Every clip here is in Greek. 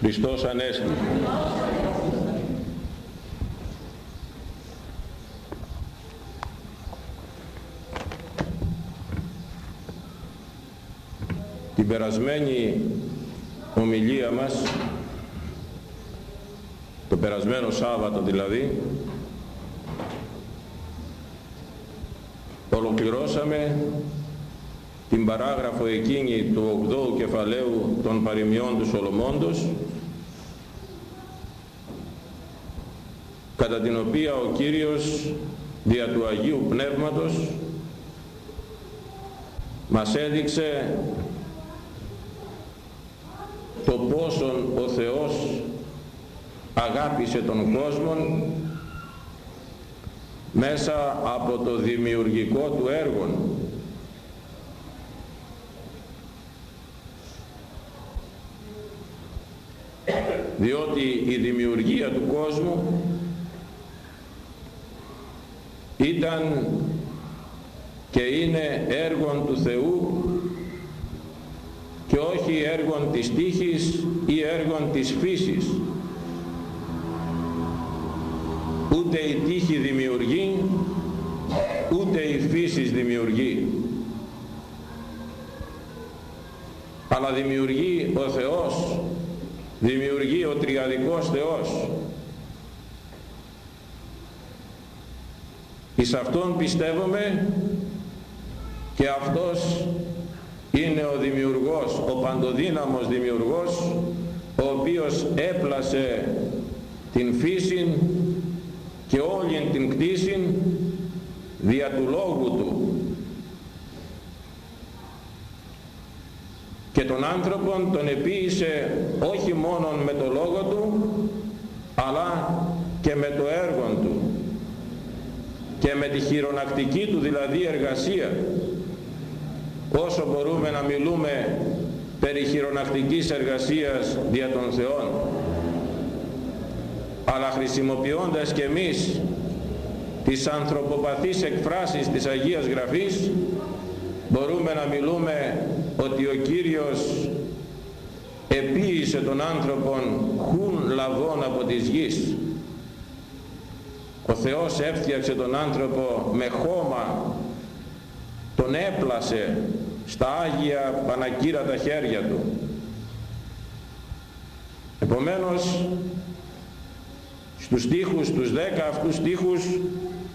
Χριστός Ανέστη. Την περασμένη ομιλία μας, το περασμένο Σάββατο δηλαδή, ολοκληρώσαμε την παράγραφο εκείνη του 8ου κεφαλαίου των παροιμιών του Σολομώντος κατά την οποία ο Κύριος δια του Αγίου Πνεύματος μας έδειξε το πόσον ο Θεός αγάπησε τον κόσμο μέσα από το δημιουργικό του έργο διότι η δημιουργία του κόσμου ήταν και είναι έργον του Θεού και όχι έργον της τύχης ή έργον της φύσης. Ούτε η τύχη δημιουργεί ούτε η φύσης δημιουργεί. Αλλά δημιουργεί ο Θεός δημιουργεί ο τριαδικός Θεός εις Αυτόν πιστεύουμε και Αυτός είναι ο δημιουργός, ο παντοδύναμος δημιουργός ο οποίος έπλασε την φύση και όλη την κτήση δια του λόγου του. Και τον άνθρωπον τον επίησε όχι μόνο με το λόγο του αλλά και με το έργο του και με τη χειρονακτική του δηλαδή εργασία. Όσο μπορούμε να μιλούμε περί χειρονακτικής εργασίας δια των Θεών. Αλλά χρησιμοποιώντας και εμείς τις ανθρωποπαθείς εκφράσεις της Αγίας Γραφής μπορούμε να μιλούμε ότι ο Κύριος επίησε τον άνθρωπον χουν λαβών από της γης ο Θεός έφτιαξε τον άνθρωπο με χώμα τον έπλασε στα Άγια Πανακύρατα χέρια του. Επομένως στους στίχους, τους 10 αυτούς στίχους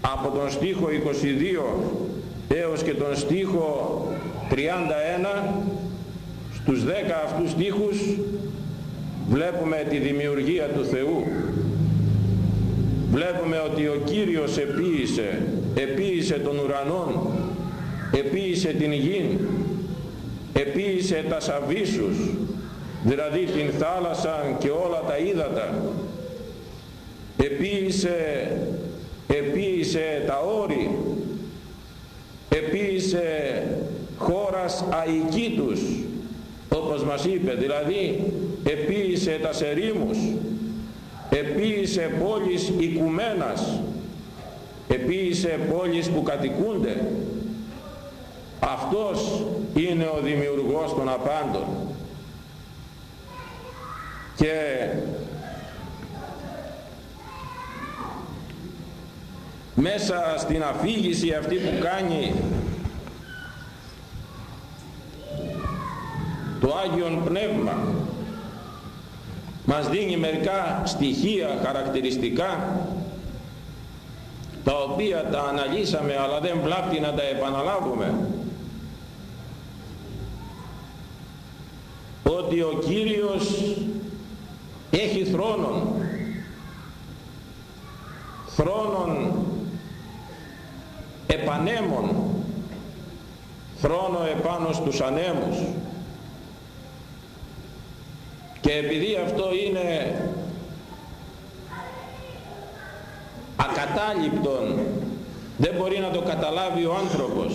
από τον στίχο 22 έως και τον στίχο 31 στους 10 αυτούς στίχους βλέπουμε τη δημιουργία του Θεού βλέπουμε ότι ο Κύριος επίησε επίησε τον ουρανόν επίησε την γη επίησε τα σαβίσους δηλαδή την θάλασσα και όλα τα ύδατα. Επίησε επίησε τα όρη επίησε χώρας αικήτους όπως μας είπε δηλαδή επίησε τα σερήμους επίησε πόλεις οικουμένας. Επίησε πόλεις που κατοικούνται. Αυτός είναι ο δημιουργός των απάντων. Και μέσα στην αφήγηση αυτή που κάνει το Άγιον Πνεύμα μας δίνει μερικά στοιχεία χαρακτηριστικά τα οποία τα αναλύσαμε αλλά δεν βλάπτει να τα επαναλάβουμε. Ότι ο Κύριος έχει θρόνον. Θρόνον επανέμων. Θρόνο επάνω στους ανέμους και επειδή αυτό είναι ακατάληπτον δεν μπορεί να το καταλάβει ο άνθρωπος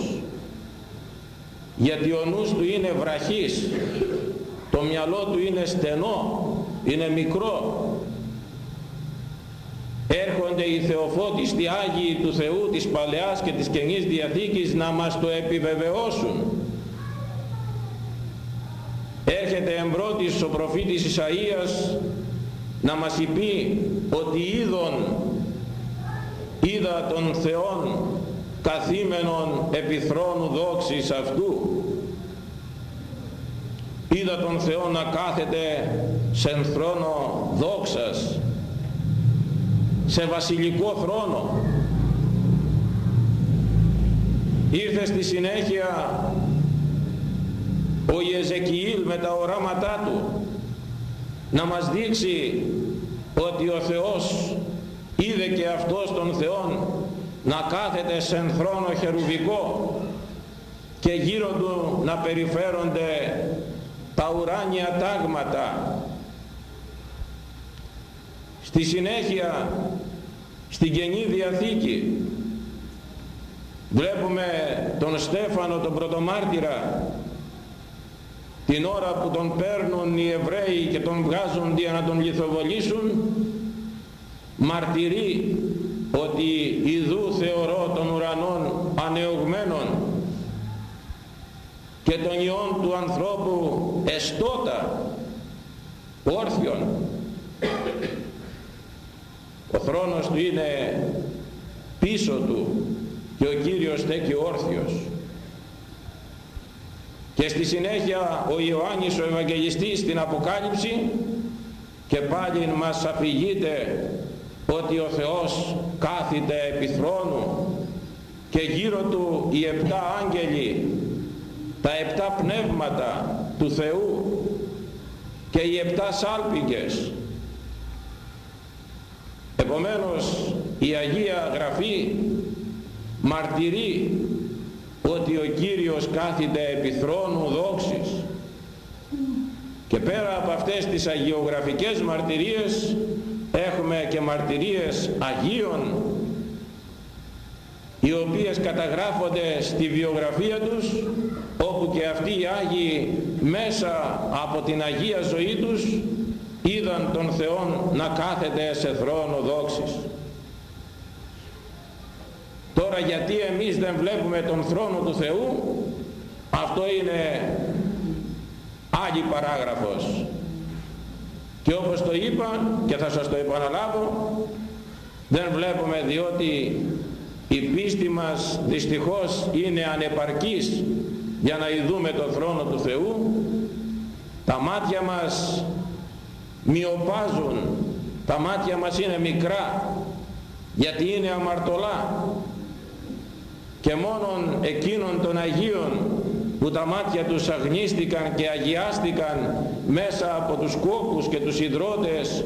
γιατί ο νους του είναι βραχής το μυαλό του είναι στενό είναι μικρό. Έρχονται οι θεοφώτιστοι Άγιοι του Θεού της Παλαιάς και της Καινής Διαθήκης να μας το επιβεβαιώσουν έρχεται εμπρότης ο προφήτης Ισαΐας να μας είπε ότι είδον είδα τον Θεόν καθήμενον επιθρόνου δόξης αυτού. Είδα τον Θεό να κάθεται σε θρόνο δόξας σε βασιλικό θρόνο. Ήρθε στη συνέχεια ο Ιεζεκιήλ με τα οράματά του να μας δείξει ότι ο Θεός είδε και αυτός τον Θεόν να κάθεται σε θρόνο χερουβικό και γύρω του να περιφέρονται τα ουράνια τάγματα. Στη συνέχεια στην Καινή Διαθήκη βλέπουμε τον Στέφανο τον πρωτομάρτυρα την ώρα που τον παίρνουν οι Εβραίοι και τον βγάζουν για να τον λιθοβολήσουν μαρτυρεί ότι ιδού θεωρώ των ουρανών ανεωγμένων και των ιών του ανθρώπου εστότα όρθιον. Ο θρόνος του είναι πίσω του και ο Κύριος στέκει όρθιος και στη συνέχεια ο Ιωάννης ο Ευαγγελιστής στην Αποκάλυψη και πάλι μας αφηγείται ότι ο Θεός κάθεται επί θρόνου και γύρω του οι επτά άγγελοι τα επτά πνεύματα του Θεού και οι επτά σάλπικες. Επομένως η Αγία Γραφή μαρτυρεί ότι ο Κύριος κάθεται επί θρόνου δόξης και πέρα από αυτές τις αγιογραφικές μαρτυρίες έχουμε και μαρτυρίες Αγίων οι οποίες καταγράφονται στη βιογραφία τους όπου και αυτοί οι Άγιοι μέσα από την Αγία ζωή τους είδαν τον Θεό να κάθεται σε θρόνο δόξης. Τώρα γιατί εμείς δεν βλέπουμε τον θρόνο του Θεού αυτό είναι άλλη παράγραφος. Και όπως το είπα και θα σας το επαναλάβω δεν βλέπουμε διότι η πίστη μας δυστυχώς είναι ανεπαρκής για να ειδούμε τον θρόνο του Θεού. Τα μάτια μας μειοπάζουν τα μάτια μας είναι μικρά γιατί είναι αμαρτωλά και μόνον εκείνων των Αγίων που τα μάτια τους αγνίστηκαν και αγιάστηκαν μέσα από τους κόκκους και τους υδρότες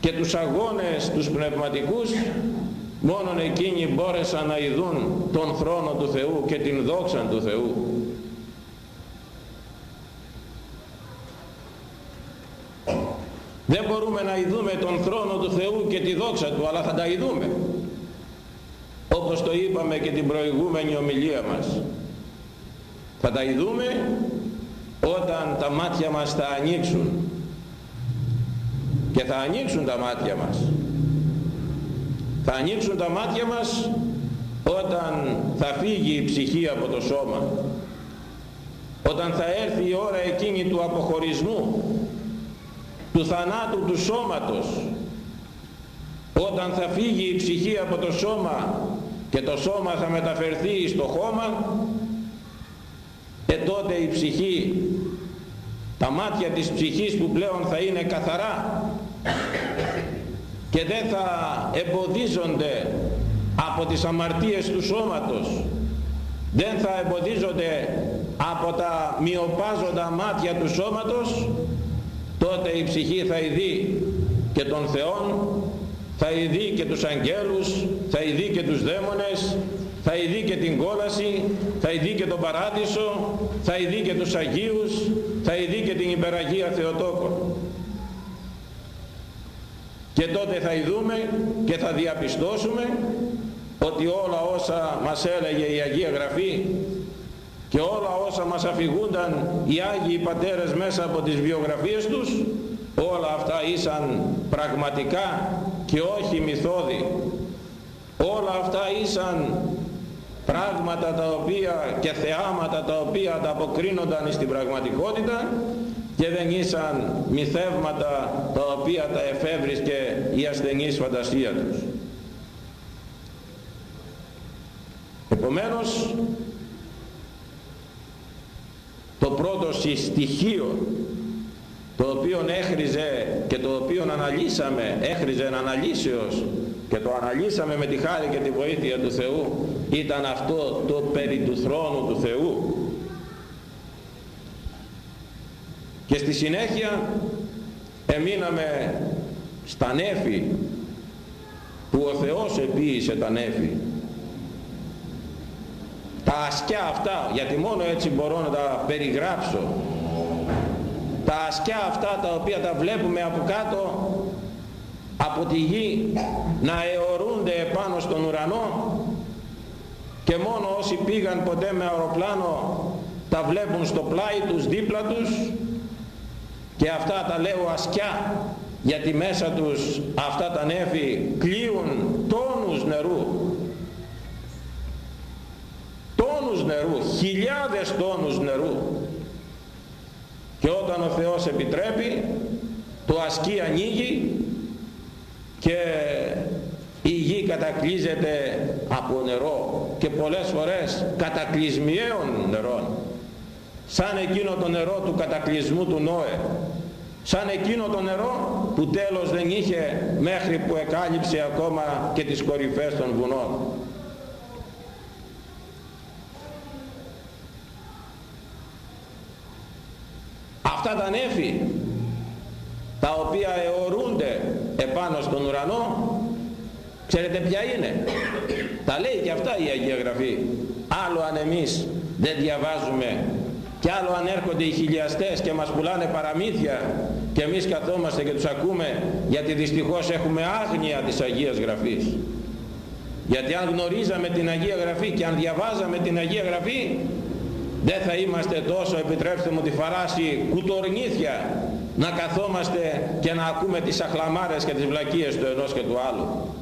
και τους αγώνες τους πνευματικούς μόνον εκείνοι μπόρεσαν να ειδούν τον θρόνο του Θεού και την δόξα του Θεού. Δεν μπορούμε να ειδούμε τον θρόνο του Θεού και τη δόξα του αλλά θα τα ειδούμε όπως το είπαμε και την προηγούμενη ομιλία μας θα τα ειδούμε όταν τα μάτια μας θα ανοίξουν. Και θα ανοίξουν τα μάτια μας. Θα ανοίξουν τα μάτια μας όταν θα φύγει η ψυχή από το σώμα. Όταν θα έρθει η ώρα εκείνη του αποχωρισμού του θανάτου του σώματος. Όταν θα φύγει η ψυχή από το σώμα και το σώμα θα μεταφερθεί στο χώμα ε τότε η ψυχή τα μάτια της ψυχής που πλέον θα είναι καθαρά και δεν θα εμποδίζονται από τις αμαρτίες του σώματος δεν θα εμποδίζονται από τα μειοπάζοντα μάτια του σώματος τότε η ψυχή θα ειδεί και τον Θεόν θα ειδεί και τους αγγέλους θα ειδεί και τους δαίμονες θα ειδεί και την κόλαση θα ειδεί και τον παράδεισο θα ειδεί και τους Αγίους θα ειδεί και την υπεραγία Θεοτόκο και τότε θα ειδούμε και θα διαπιστώσουμε ότι όλα όσα μας έλεγε η Αγία Γραφή και όλα όσα μας αφηγούνταν οι Άγιοι Πατέρες μέσα από τις βιογραφίες τους όλα αυτά ήσαν πραγματικά και όχι μυθώδη όλα αυτά ήσαν πράγματα τα οποία και θεάματα τα οποία ανταποκρίνονταν στην πραγματικότητα και δεν ήσαν μυθεύματα τα οποία τα εφεύρισκε η ασθενής φαντασία τους. Επομένως το πρώτο στοιχείο το οποίο έχριζε και το οποίο αναλύσαμε, έχριζε αναλύσεως και το αναλύσαμε με τη χάρη και τη βοήθεια του Θεού ήταν αυτό το περί του θρόνου του Θεού. Και στη συνέχεια εμείναμε στα νέφη που ο Θεός επίησε τα νέφη. Τα ασκιά αυτά γιατί μόνο έτσι μπορώ να τα περιγράψω τα ασκιά αυτά τα οποία τα βλέπουμε από κάτω από τη γη να αιωρούνται επάνω στον ουρανό και μόνο όσοι πήγαν ποτέ με αεροπλάνο τα βλέπουν στο πλάι τους δίπλα τους και αυτά τα λέω ασκιά γιατί μέσα τους αυτά τα νέφη κλείουν τόνους νερού. Τόνους νερού χιλιάδες τόνους νερού και όταν ο Θεός επιτρέπει το ασκή ανοίγει και η γη κατακλείζεται από νερό και πολλές φορές κατακλυσμιαίων νερών. Σαν εκείνο το νερό του κατακλυσμού του Νόε. Σαν εκείνο το νερό που τέλος δεν είχε μέχρι που εκάλυψε ακόμα και τις κορυφές των βουνών αυτά τα νέφη τα οποία αιωρούνται επάνω στον ουρανό ξέρετε ποια είναι; Τα λέει και αυτά η Αγία Γραφή. Άλλο αν εμείς δεν διαβάζουμε και άλλο αν έρχονται οι χιλιαστές και μας πουλάνε παραμύθια και εμείς καθόμαστε και τους ακούμε γιατί δυστυχώς έχουμε άγνοια της Αγίας Γραφής γιατί αν γνωρίζαμε την Αγία Γραφή και αν διαβάζαμε την Αγία Γραφή δεν θα είμαστε τόσο επιτρέψτε μου τη φαράση κουτορνήθια να καθόμαστε και να ακούμε τις αχλαμάρες και τις βλακίες του ενός και του άλλου.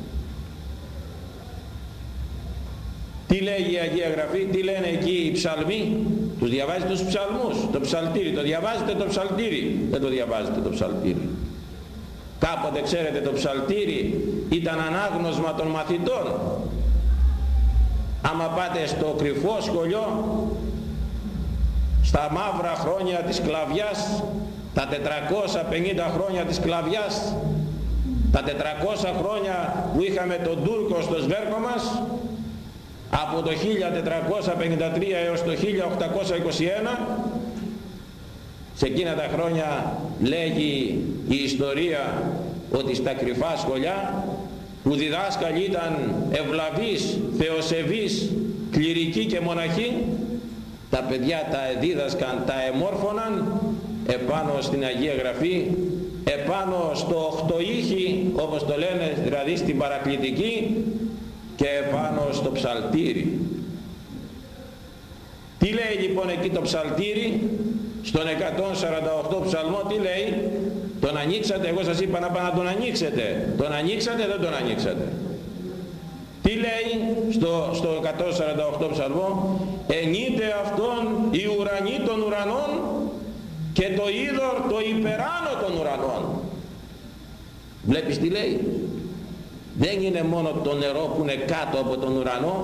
Τι λέει η Αγία Γραφή τι λένε εκεί οι ψαλμοί; Τους διαβάζετε τους ψαλμούς το ψαλτήρι. Το διαβάζετε το ψαλτήρι; Δεν το διαβάζετε το ψαλτήρι. Κάποτε ξέρετε το ψαλτήρι ήταν ανάγνωσμα των μαθητών. Άμα πάτε στο κρυφό σχολείο στα μαύρα χρόνια της σκλαβιάς τα 450 χρόνια της σκλαβιάς τα 400 χρόνια που είχαμε τον Τούρκο στο σβέρκο μας από το 1453 έως το 1821 σε εκείνα τα χρόνια λέγει η ιστορία ότι στα κρυφά σχολιά που διδάσκαλοι ήταν ευλαβείς, θεοσεβείς, κληρικοί και μοναχοί τα παιδιά τα δίδασκαν, τα εμόρφωναν επάνω στην Αγία Γραφή επάνω στο οχτοήχη όπως το λένε δηλαδή στην παρακλητική και επάνω στο ψαλτήρι. Τι λέει λοιπόν εκεί το ψαλτήρι; Στον 148 ψαλμό τι λέει; Τον ανοίξατε εγώ σας είπα να πάνε να τον ανοίξετε τον ανοίξατε δεν τον ανοίξατε τι λέει στο, στο 148 ψαλμό; Ενείται αυτόν η ουρανή των ουρανών και το είδωρ το υπεράνω των ουρανών βλέπεις τι λέει; Δεν είναι μόνο το νερό που είναι κάτω από τον ουρανό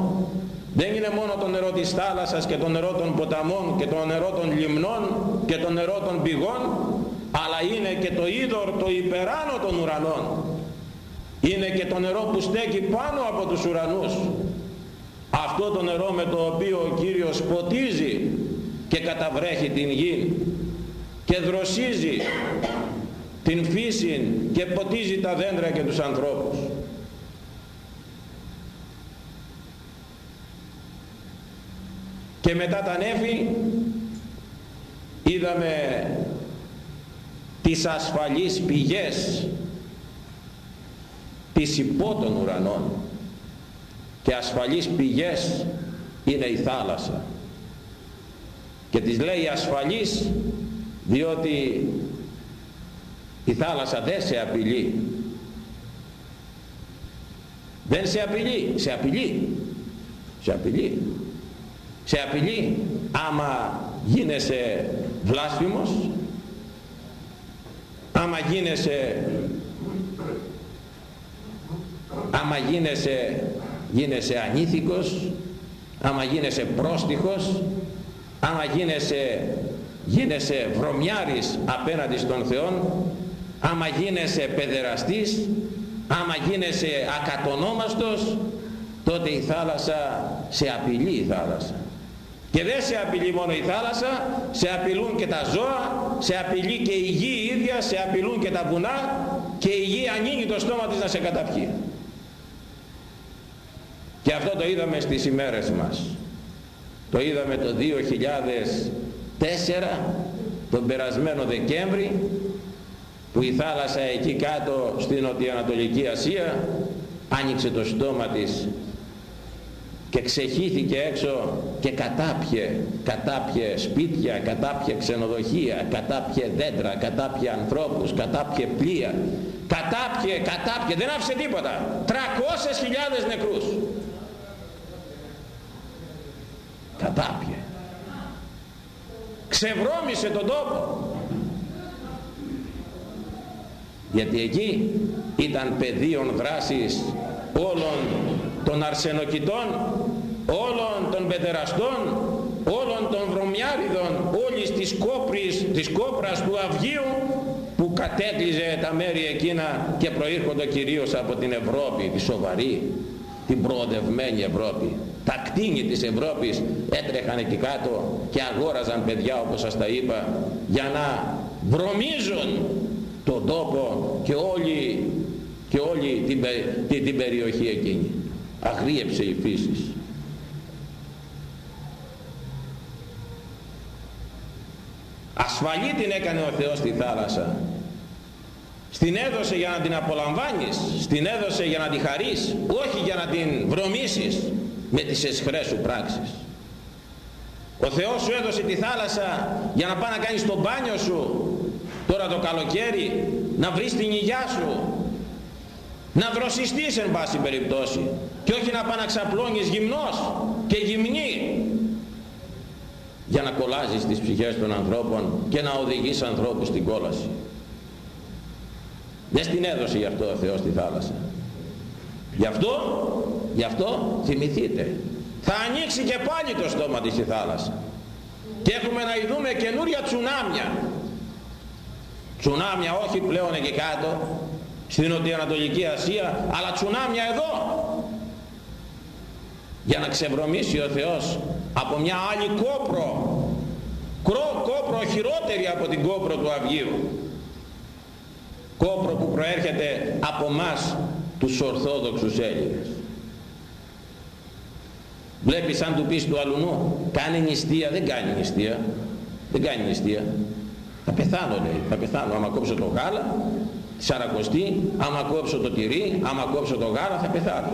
δεν είναι μόνο το νερό της θάλασσας και το νερό των ποταμών και το νερό των λιμνών και το νερό των πηγών αλλά είναι και το είδωρ το υπεράνω των ουρανών είναι και το νερό που στέκει πάνω από τους ουρανούς. Αυτό το νερό με το οποίο ο Κύριος ποτίζει και καταβρέχει την γη και δροσίζει την φύση και ποτίζει τα δέντρα και τους ανθρώπους. Και μετά τα νέφη είδαμε τις ασφαλείς πηγές της υπό των ουρανών. Και ασφαλείς πηγές είναι η θάλασσα. Και τις λέει ασφαλής διότι η θάλασσα δεν σε απειλεί. Δεν σε απειλεί. Σε απειλεί. Σε απειλεί. Σε απειλεί άμα γίνεσαι βλάσφημος άμα γίνεσαι άμα γίνεσαι γίνεσαι ανήθικος άμα γίνεσαι πρόστιχος άμα γίνεσαι γίνεσαι βρωμιάρης απέναντι στον Θεό άμα γίνεσαι παιδεραστής άμα γίνεσαι ακατονόμαστος τότε η θάλασσα σε απειλεί η θάλασσα. Και δεν σε απειλεί μόνο η θάλασσα σε απειλούν και τα ζώα σε απειλεί και η γη ίδια σε απειλούν και τα βουνά και η γη ανοίγει το στόμα της να σε καταπιεί και αυτό το είδαμε στις ημέρες μας το είδαμε το 2004 τον περασμένο Δεκέμβρη που η θάλασσα εκεί κάτω στην Νοτιοανατολική Ασία άνοιξε το στόμα της και ξεχύθηκε έξω και κατάπιε, κατάπιε σπίτια, κατάπιε ξενοδοχεία, κατάπιε δέντρα, κατάπιε ανθρώπους, κατάπιε πλοία, κατάπιε, κατάπιε, δεν άφησε τίποτα. 300.000 νεκρούς. Κατάπιε. Ξεβρώμησε τον τόπο. Γιατί εκεί ήταν πεδίων δράσης όλων των αρσενοκητών, όλων των πεδεραστών, όλων των βρωμιάριδων, όλης της κόπρης, της κόπρας του Αυγίου που κατέκλυζε τα μέρη εκείνα και προήρχονται κυρίως από την Ευρώπη, τη σοβαρή, την προοδευμένη Ευρώπη. Τα κτίνη της Ευρώπης έτρεχαν εκεί κάτω και αγόραζαν παιδιά όπως σας τα είπα για να βρωμίζουν τον τόπο και όλη, και όλη την, την, την περιοχή εκείνη. Αγρίεψε η φύσης. Ασφαλή την έκανε ο Θεός στη θάλασσα στην έδωσε για να την απολαμβάνεις στην έδωσε για να τη χαρείς όχι για να την βρωμίσεις με τις εσχρές σου πράξεις. Ο Θεός σου έδωσε τη θάλασσα για να πάει να κάνεις το μπάνιο σου τώρα το καλοκαίρι να βρεις την υγειά σου να δροσιστείς εν πάση περιπτώσει και όχι να πάει να ξαπλώνεις γυμνός και γυμνή. Για να κολλάζεις τις ψυχές των ανθρώπων και να οδηγείς ανθρώπους στην κόλαση δεν στην έδωσε γι' αυτό ο Θεός στη θάλασσα. Γι' αυτό γι' αυτό θυμηθείτε. Θα ανοίξει και πάλι το στόμα της η θάλασσα. Και έχουμε να ειδούμε καινούρια τσουνάμια. Τσουνάμια όχι πλέον εκεί κάτω στην Νοτιοανατολική Ασία αλλά τσουνάμια εδώ. Για να ξεβρωμίσει ο Θεός από μια άλλη κόπρο. Κρό, κόπρο χειρότερη από την κόπρο του Αυγίου κόπρο που προέρχεται από μας τους Ορθόδοξους Έλληνες βλέπεις αν του πεις του αλουνού κάνει νηστεία δεν κάνει νηστεία δεν κάνει νηστεία θα πεθάνω λέει θα πεθάνω άμα κόψω το γάλα σαρακοστή άμα κόψω το τυρί άμα κόψω το γάλα θα πεθάνω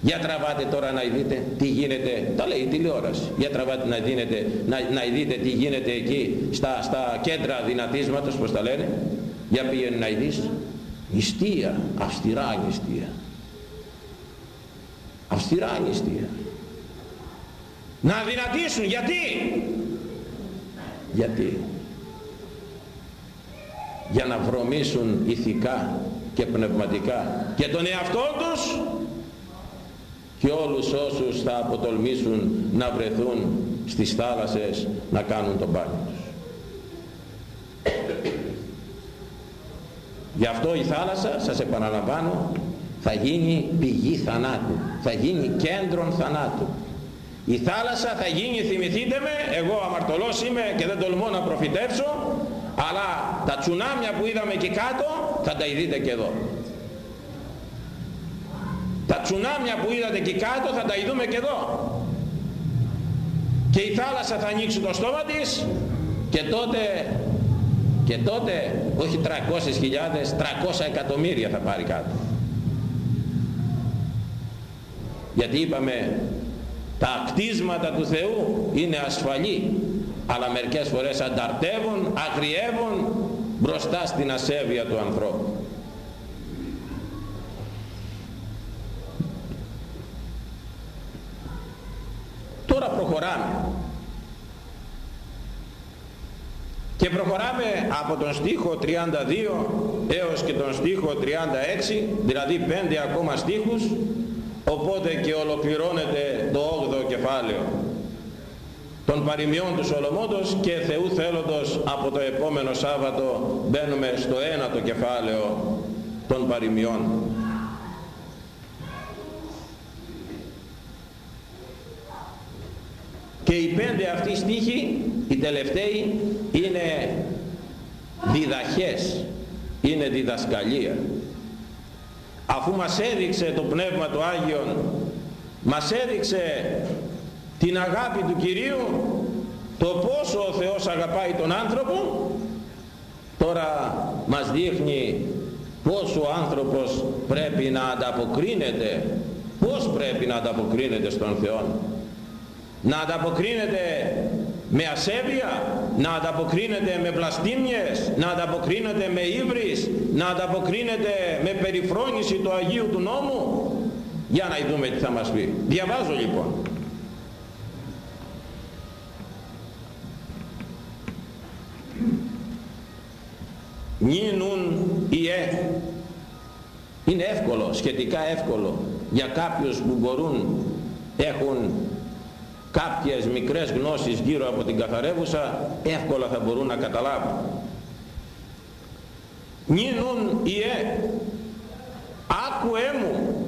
για τραβάτε τώρα να δείτε τι γίνεται, τα λέει η τηλεόραση. Για τραβάτε να, δίνετε, να, να δείτε τι γίνεται εκεί στα, στα κέντρα δυνατίσματος, πώς τα λένε. Για πήγαινε να δεις. Νηστεία, αυστηρά νηστεία. Αυστηρά νηστεία. Να δυνατήσουν, γιατί; Γιατί; Για να βρωμίσουν ηθικά και πνευματικά και τον εαυτό τους και όλους όσους θα αποτολμήσουν να βρεθούν στις θάλασσες να κάνουν τον μπάνιο τους. Γι' αυτό η θάλασσα, σας επαναλαμβάνω, θα γίνει πηγή θανάτου, θα γίνει κέντρον θανάτου. Η θάλασσα θα γίνει, θυμηθείτε με, εγώ αμαρτωλός είμαι και δεν τολμώ να προφητεύσω, αλλά τα τσουνάμια που είδαμε εκεί κάτω θα τα ειδείτε και εδώ. Τα τσουνάμια που είδατε εκεί κάτω θα τα ειδούμε και εδώ. Και η θάλασσα θα ανοίξει το στόμα της και τότε και τότε όχι 300.000 300 εκατομμύρια θα πάρει κάτω. Γιατί είπαμε τα κτίσματα του Θεού είναι ασφαλή αλλά μερικές φορές ανταρτεύουν, αγριεύουν μπροστά στην ασέβεια του ανθρώπου. Τώρα προχωράμε και προχωράμε από τον στίχο 32 έως και τον στίχο 36 δηλαδή 5 ακόμα στίχους οπότε και ολοκληρώνεται το 8ο κεφάλαιο των παροιμιών του Σολομόντος και Θεού θέλοντος από το επόμενο Σάββατο μπαίνουμε στο ένατο κεφάλαιο των παροιμιών. Και οι πέντε αυτοί στίχοι, οι τελευταίοι, είναι διδαχές, είναι διδασκαλία. Αφού μας έδειξε το Πνεύμα του Άγιον, μας έδειξε την αγάπη του Κυρίου το πόσο ο Θεός αγαπάει τον άνθρωπο τώρα μας δείχνει πόσο ο άνθρωπος πρέπει να ανταποκρίνεται πως πρέπει να ανταποκρίνεται στον Θεό να ανταποκρίνεται με ασέβεια, να ανταποκρίνεται με πλαστήμιες, να ανταποκρίνεται με ύβρις, να ανταποκρίνεται με περιφρόνηση του Αγίου του νόμου. Για να δούμε τι θα μας πει. Διαβάζω λοιπόν. νίνουν ιε είναι εύκολο, σχετικά εύκολο για κάποιους που μπορούν έχουν κάποιες μικρές γνώσεις γύρω από την καθαρεύουσα εύκολα θα μπορούν να καταλάβουν. Νίνουν ιε άκουέ μου.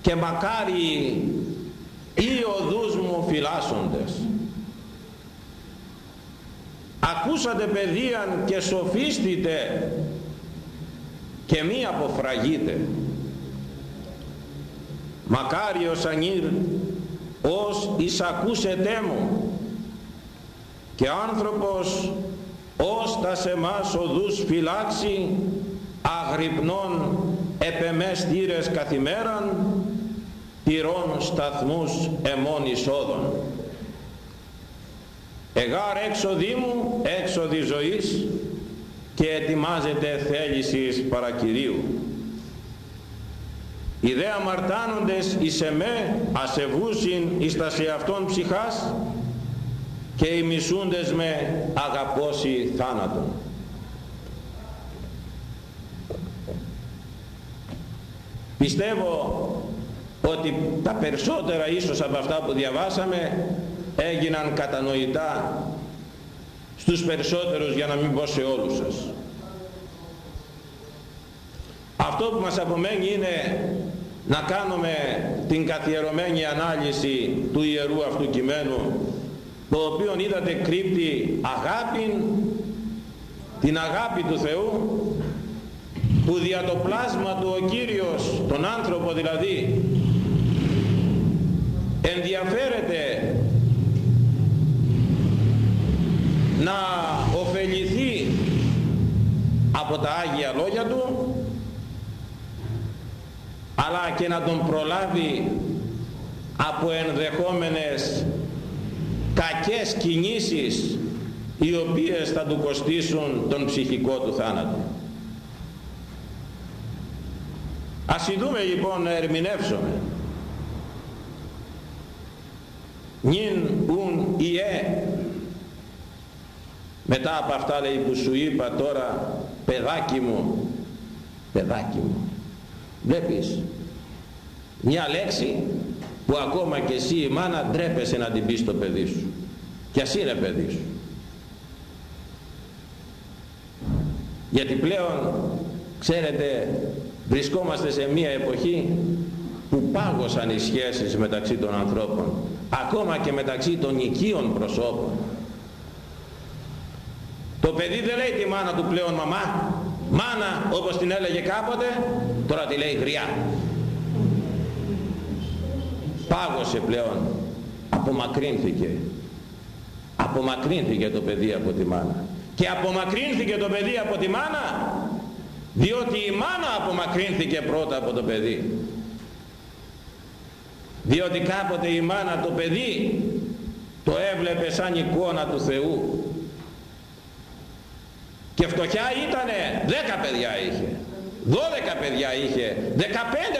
Και μακάρι οι οδούς μου φυλάσσοντες. Ακούσατε παιδείαν και σοφίστητε και μη αποφραγείτε. Μακάριος ανήρ ως εισακούσετε μου. Και άνθρωπος ως τα σε μας οδούς φυλάξει αγρυπνών επεμές θύρες καθημέραν τυρών σταθμούς εμών εισόδων. Εγάρ έξοδη μου έξοδη ζωής και ετοιμάζεται θέλησης παρακυρίου οι δε αμαρτάνοντες εις εμέ ασεβούσιν εις τας σε αυτόν ψυχάς και οι μισούντες με αγαπώσει θάνατον πιστεύω ότι τα περισσότερα ίσως από αυτά που διαβάσαμε έγιναν κατανοητά στους περισσότερους για να μην πω σε όλους σας. Αυτό που μας απομένει είναι να κάνουμε την καθιερωμένη ανάλυση του ιερού αυτού κειμένου το οποίο είδατε κρύπτει αγάπη την αγάπη του Θεού που δια το πλάσμα του ο Κύριος τον άνθρωπο δηλαδή ενδιαφέρεται να ωφεληθεί από τα Άγια Λόγια Του αλλά και να τον προλάβει από ενδεχόμενες κακές κινήσεις οι οποίες θα του κοστίσουν τον ψυχικό του θάνατο. Ας δούμε λοιπόν να ερμηνεύσουμε. Νιν ουν ιε μετά από αυτά λέει που σου είπα τώρα παιδάκι μου παιδάκι μου βλέπεις. Μια λέξη που ακόμα και εσύ η μάνα ντρέπεσαι να την πεις στο παιδί σου. Και ας είναι παιδί σου. Γιατί πλέον ξέρετε βρισκόμαστε σε μια εποχή που πάγωσαν οι σχέσεις μεταξύ των ανθρώπων ακόμα και μεταξύ των οικείων προσώπων. Το παιδί δεν λέει τη μάνα του πλέον μαμά. Μάνα όπως την έλεγε κάποτε, τώρα τη λέει γριά. Πάγωσε πλέον. Απομακρύνθηκε. Απομακρύνθηκε το παιδί από τη μάνα. Και απομακρύνθηκε το παιδί από τη μάνα διότι η μάνα απομακρύνθηκε πρώτα από το παιδί. Διότι κάποτε η μάνα το παιδί το έβλεπε σαν εικόνα του Θεού και φτωχιά ήτανε 10 παιδιά είχε 12 παιδιά είχε 15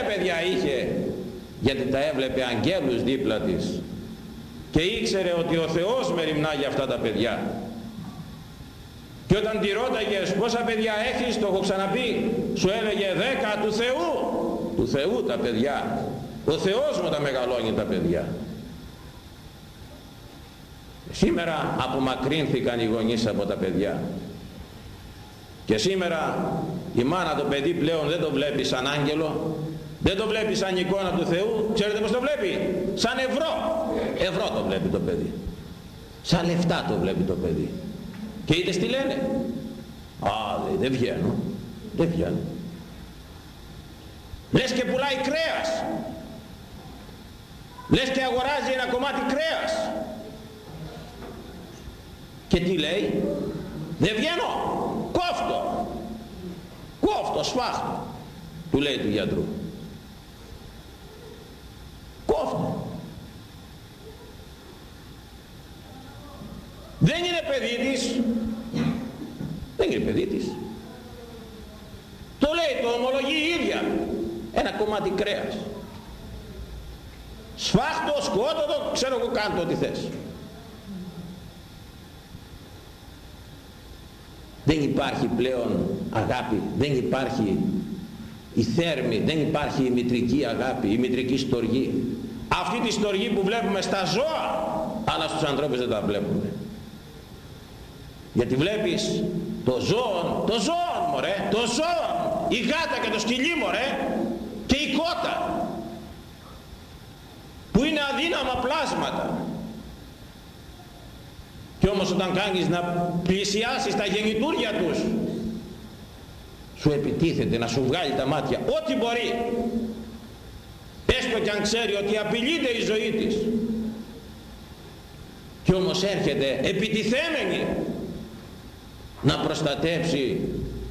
παιδιά είχε. Γιατί τα έβλεπε αγγέλους δίπλα της. Και ήξερε ότι ο Θεός μεριμνά για αυτά τα παιδιά. Και όταν τη ρώταγες πόσα παιδιά έχεις το έχω ξαναπεί σου έλεγε δέκα του Θεού του Θεού τα παιδιά. Ο Θεός μου τα μεγαλώνει τα παιδιά. Σήμερα απομακρύνθηκαν οι γονείς από τα παιδιά και σήμερα η μάνα το παιδί πλέον δεν το βλέπει σαν άγγελο δεν το βλέπει σαν εικόνα του Θεού. Ξέρετε πως το βλέπει; Σαν ευρώ. Ευρώ το βλέπει το παιδί. Σαν λεφτά το βλέπει το παιδί. Και είδες τι λένε; Α δεν βγαίνω. Δεν βγαίνω. Λες και πουλάει κρέας. Λες και αγοράζει ένα κομμάτι κρέας. Και τι λέει; Δεν βγαίνω. Κόφτω. Κόφτω σφάχτω. Του λέει του γιατρού. Κόφτω. Δεν είναι παιδί της. Δεν είναι παιδί της. Το λέει το ομολογεί η ίδια. Ένα κομμάτι κρέας. Σφάχτο, σκότωτο, ξέρω εγώ κάνω ό,τι θες δεν υπάρχει πλέον αγάπη δεν υπάρχει η θέρμη δεν υπάρχει η μητρική αγάπη η μητρική στοργή. Αυτή τη στοργή που βλέπουμε στα ζώα αλλά στους ανθρώπους δεν τα βλέπουμε. Γιατί βλέπεις το ζώο το ζώο μωρέ το ζώο η γάτα και το σκυλί μωρέ και η κότα που είναι αδύναμα πλάσματα και όμως όταν κάνεις να πλησιάσεις τα γεννητούρια τους σου επιτίθεται να σου βγάλει τα μάτια ό,τι μπορεί. Έστω και αν ξέρει ότι απειλείται η ζωή της. Και όμως έρχεται επιτιθέμενη να προστατεύσει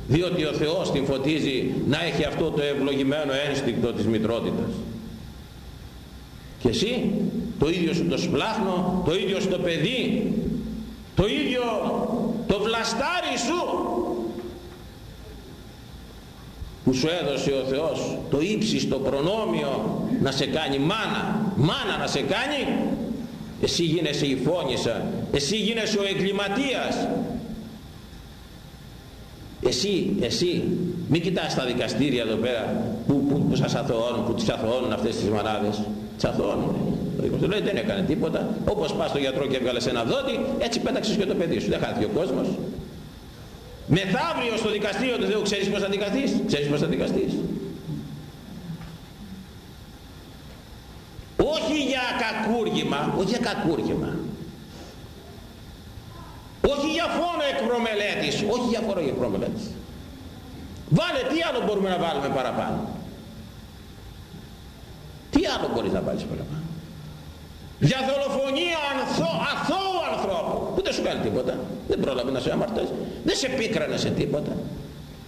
διότι ο Θεός την φωτίζει να έχει αυτό το ευλογημένο ένστικτο της μητρότητας. Και εσύ το ίδιο σου το σπλάχνο το ίδιο σου το παιδί το ίδιο το βλαστάρι σου που σου έδωσε ο Θεός το ύψιστο προνόμιο να σε κάνει μάνα μάνα να σε κάνει εσύ γίνεσαι η φόνησα εσύ γίνεσαι ο εγκληματίας. Εσύ, εσύ μην κοιτάς τα δικαστήρια εδώ πέρα που, που, που σας αθωώνουν, που τις αθωώνουν αυτές τις μανάδες τις αθωώνουν το λέει δεν έκανε τίποτα. Όπως πας στο γιατρό και έβγαλες ένα δότη έτσι πέταξες και το παιδί σου. Δεν χάθηκε ο κόσμος. Μεθαύριο στο δικαστήριο του Θεού ξέρεις πως θα δικαστείς; Ξέρεις πως θα δικαστείς; Όχι για κακούργημα όχι για κακούργημα. Όχι για φόνο εκπρομελέτης όχι για φόνο εκπρομελέτης. Βάλε τι άλλο μπορούμε να βάλουμε παραπάνω; Τι άλλο μπορείς να βάλεις παραπάνω; Για δολοφονία ανθό, αθώου ανθρώπου. Που δεν σου κάνει τίποτα. Δεν πρόλαβε να σε αμαρτώσει. Δεν σε πίκρανε σε τίποτα.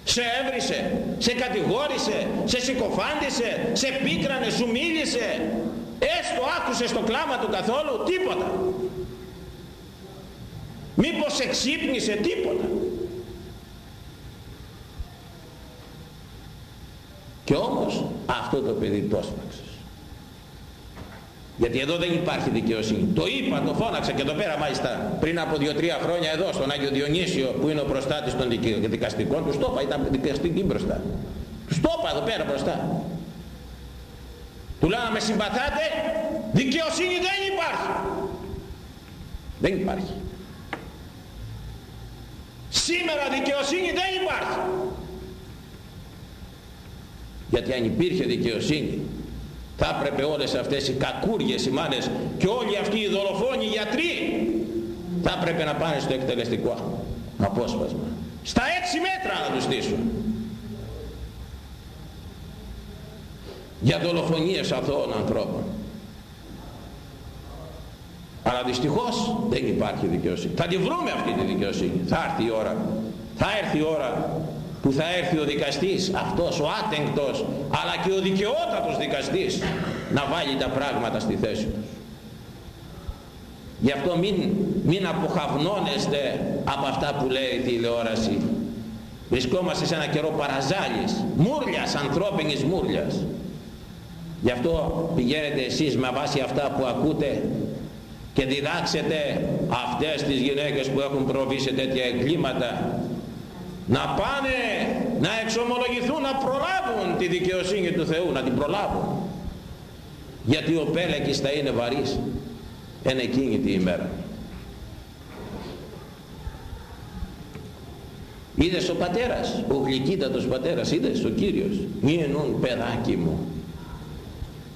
Σε έβρισε, σε κατηγόρησε, σε συκοφάντησε, σε πίκρανε, σου μίλησε. Έστω άκουσε το κλάμα του καθόλου, τίποτα. Μήπως εξύπνησε τίποτα. Και όμως αυτό το παιδί το έσπαξες γιατί εδώ δεν υπάρχει δικαιοσύνη. Το είπα, το φώναξα και εδώ πέρα μάλιστα πριν από 2-3 χρόνια εδώ στον Άγιο Διονύσιο που είναι ο προστάτης των δικαστικών του. Στόπα ήταν δικαστική μπροστά. Του στόπα εδώ πέρα μπροστά. Του λέω να με συμπαθάτε δικαιοσύνη δεν υπάρχει. Δεν υπάρχει. Σήμερα δικαιοσύνη δεν υπάρχει. Γιατί αν υπήρχε δικαιοσύνη θα έπρεπε όλες αυτές οι κακούργες οι μάνες και όλοι αυτοί οι δολοφόνοι γιατροί θα έπρεπε να πάνε στο εκτελεστικό απόσπασμα. Στα έξι μέτρα να τους στήσουν. Για δολοφονίες αθώων ανθρώπων. Αλλά δυστυχώς δεν υπάρχει δικαιοσύνη. Θα τη βρούμε αυτή τη δικαιοσύνη. Θα έρθει η ώρα. Θα έρθει η ώρα που θα έρθει ο δικαστής, αυτός ο άτεγκτος, αλλά και ο δικαιότατος δικαστής, να βάλει τα πράγματα στη θέση τους. Γι' αυτό μην, μην αποχαυνώνεστε από αυτά που λέει η τηλεόραση. Βρισκόμαστε σε ένα καιρό παραζάλης, μούρλιας, ανθρώπινης μούρλιας. Γι' αυτό πηγαίνετε εσείς με βάση αυτά που ακούτε και διδάξετε αυτές τις γυναίκες που έχουν προβεί σε τέτοια εγκλήματα να πάνε να εξομολογηθούν να προλάβουν τη δικαιοσύνη του Θεού να την προλάβουν. Γιατί ο πέλεκης θα είναι βαρύς εν εκείνη τη ημέρα. Είδες ο πατέρας ο γλυκύτατος πατέρας είδες ο Κύριος. Ενούν παιδάκι μου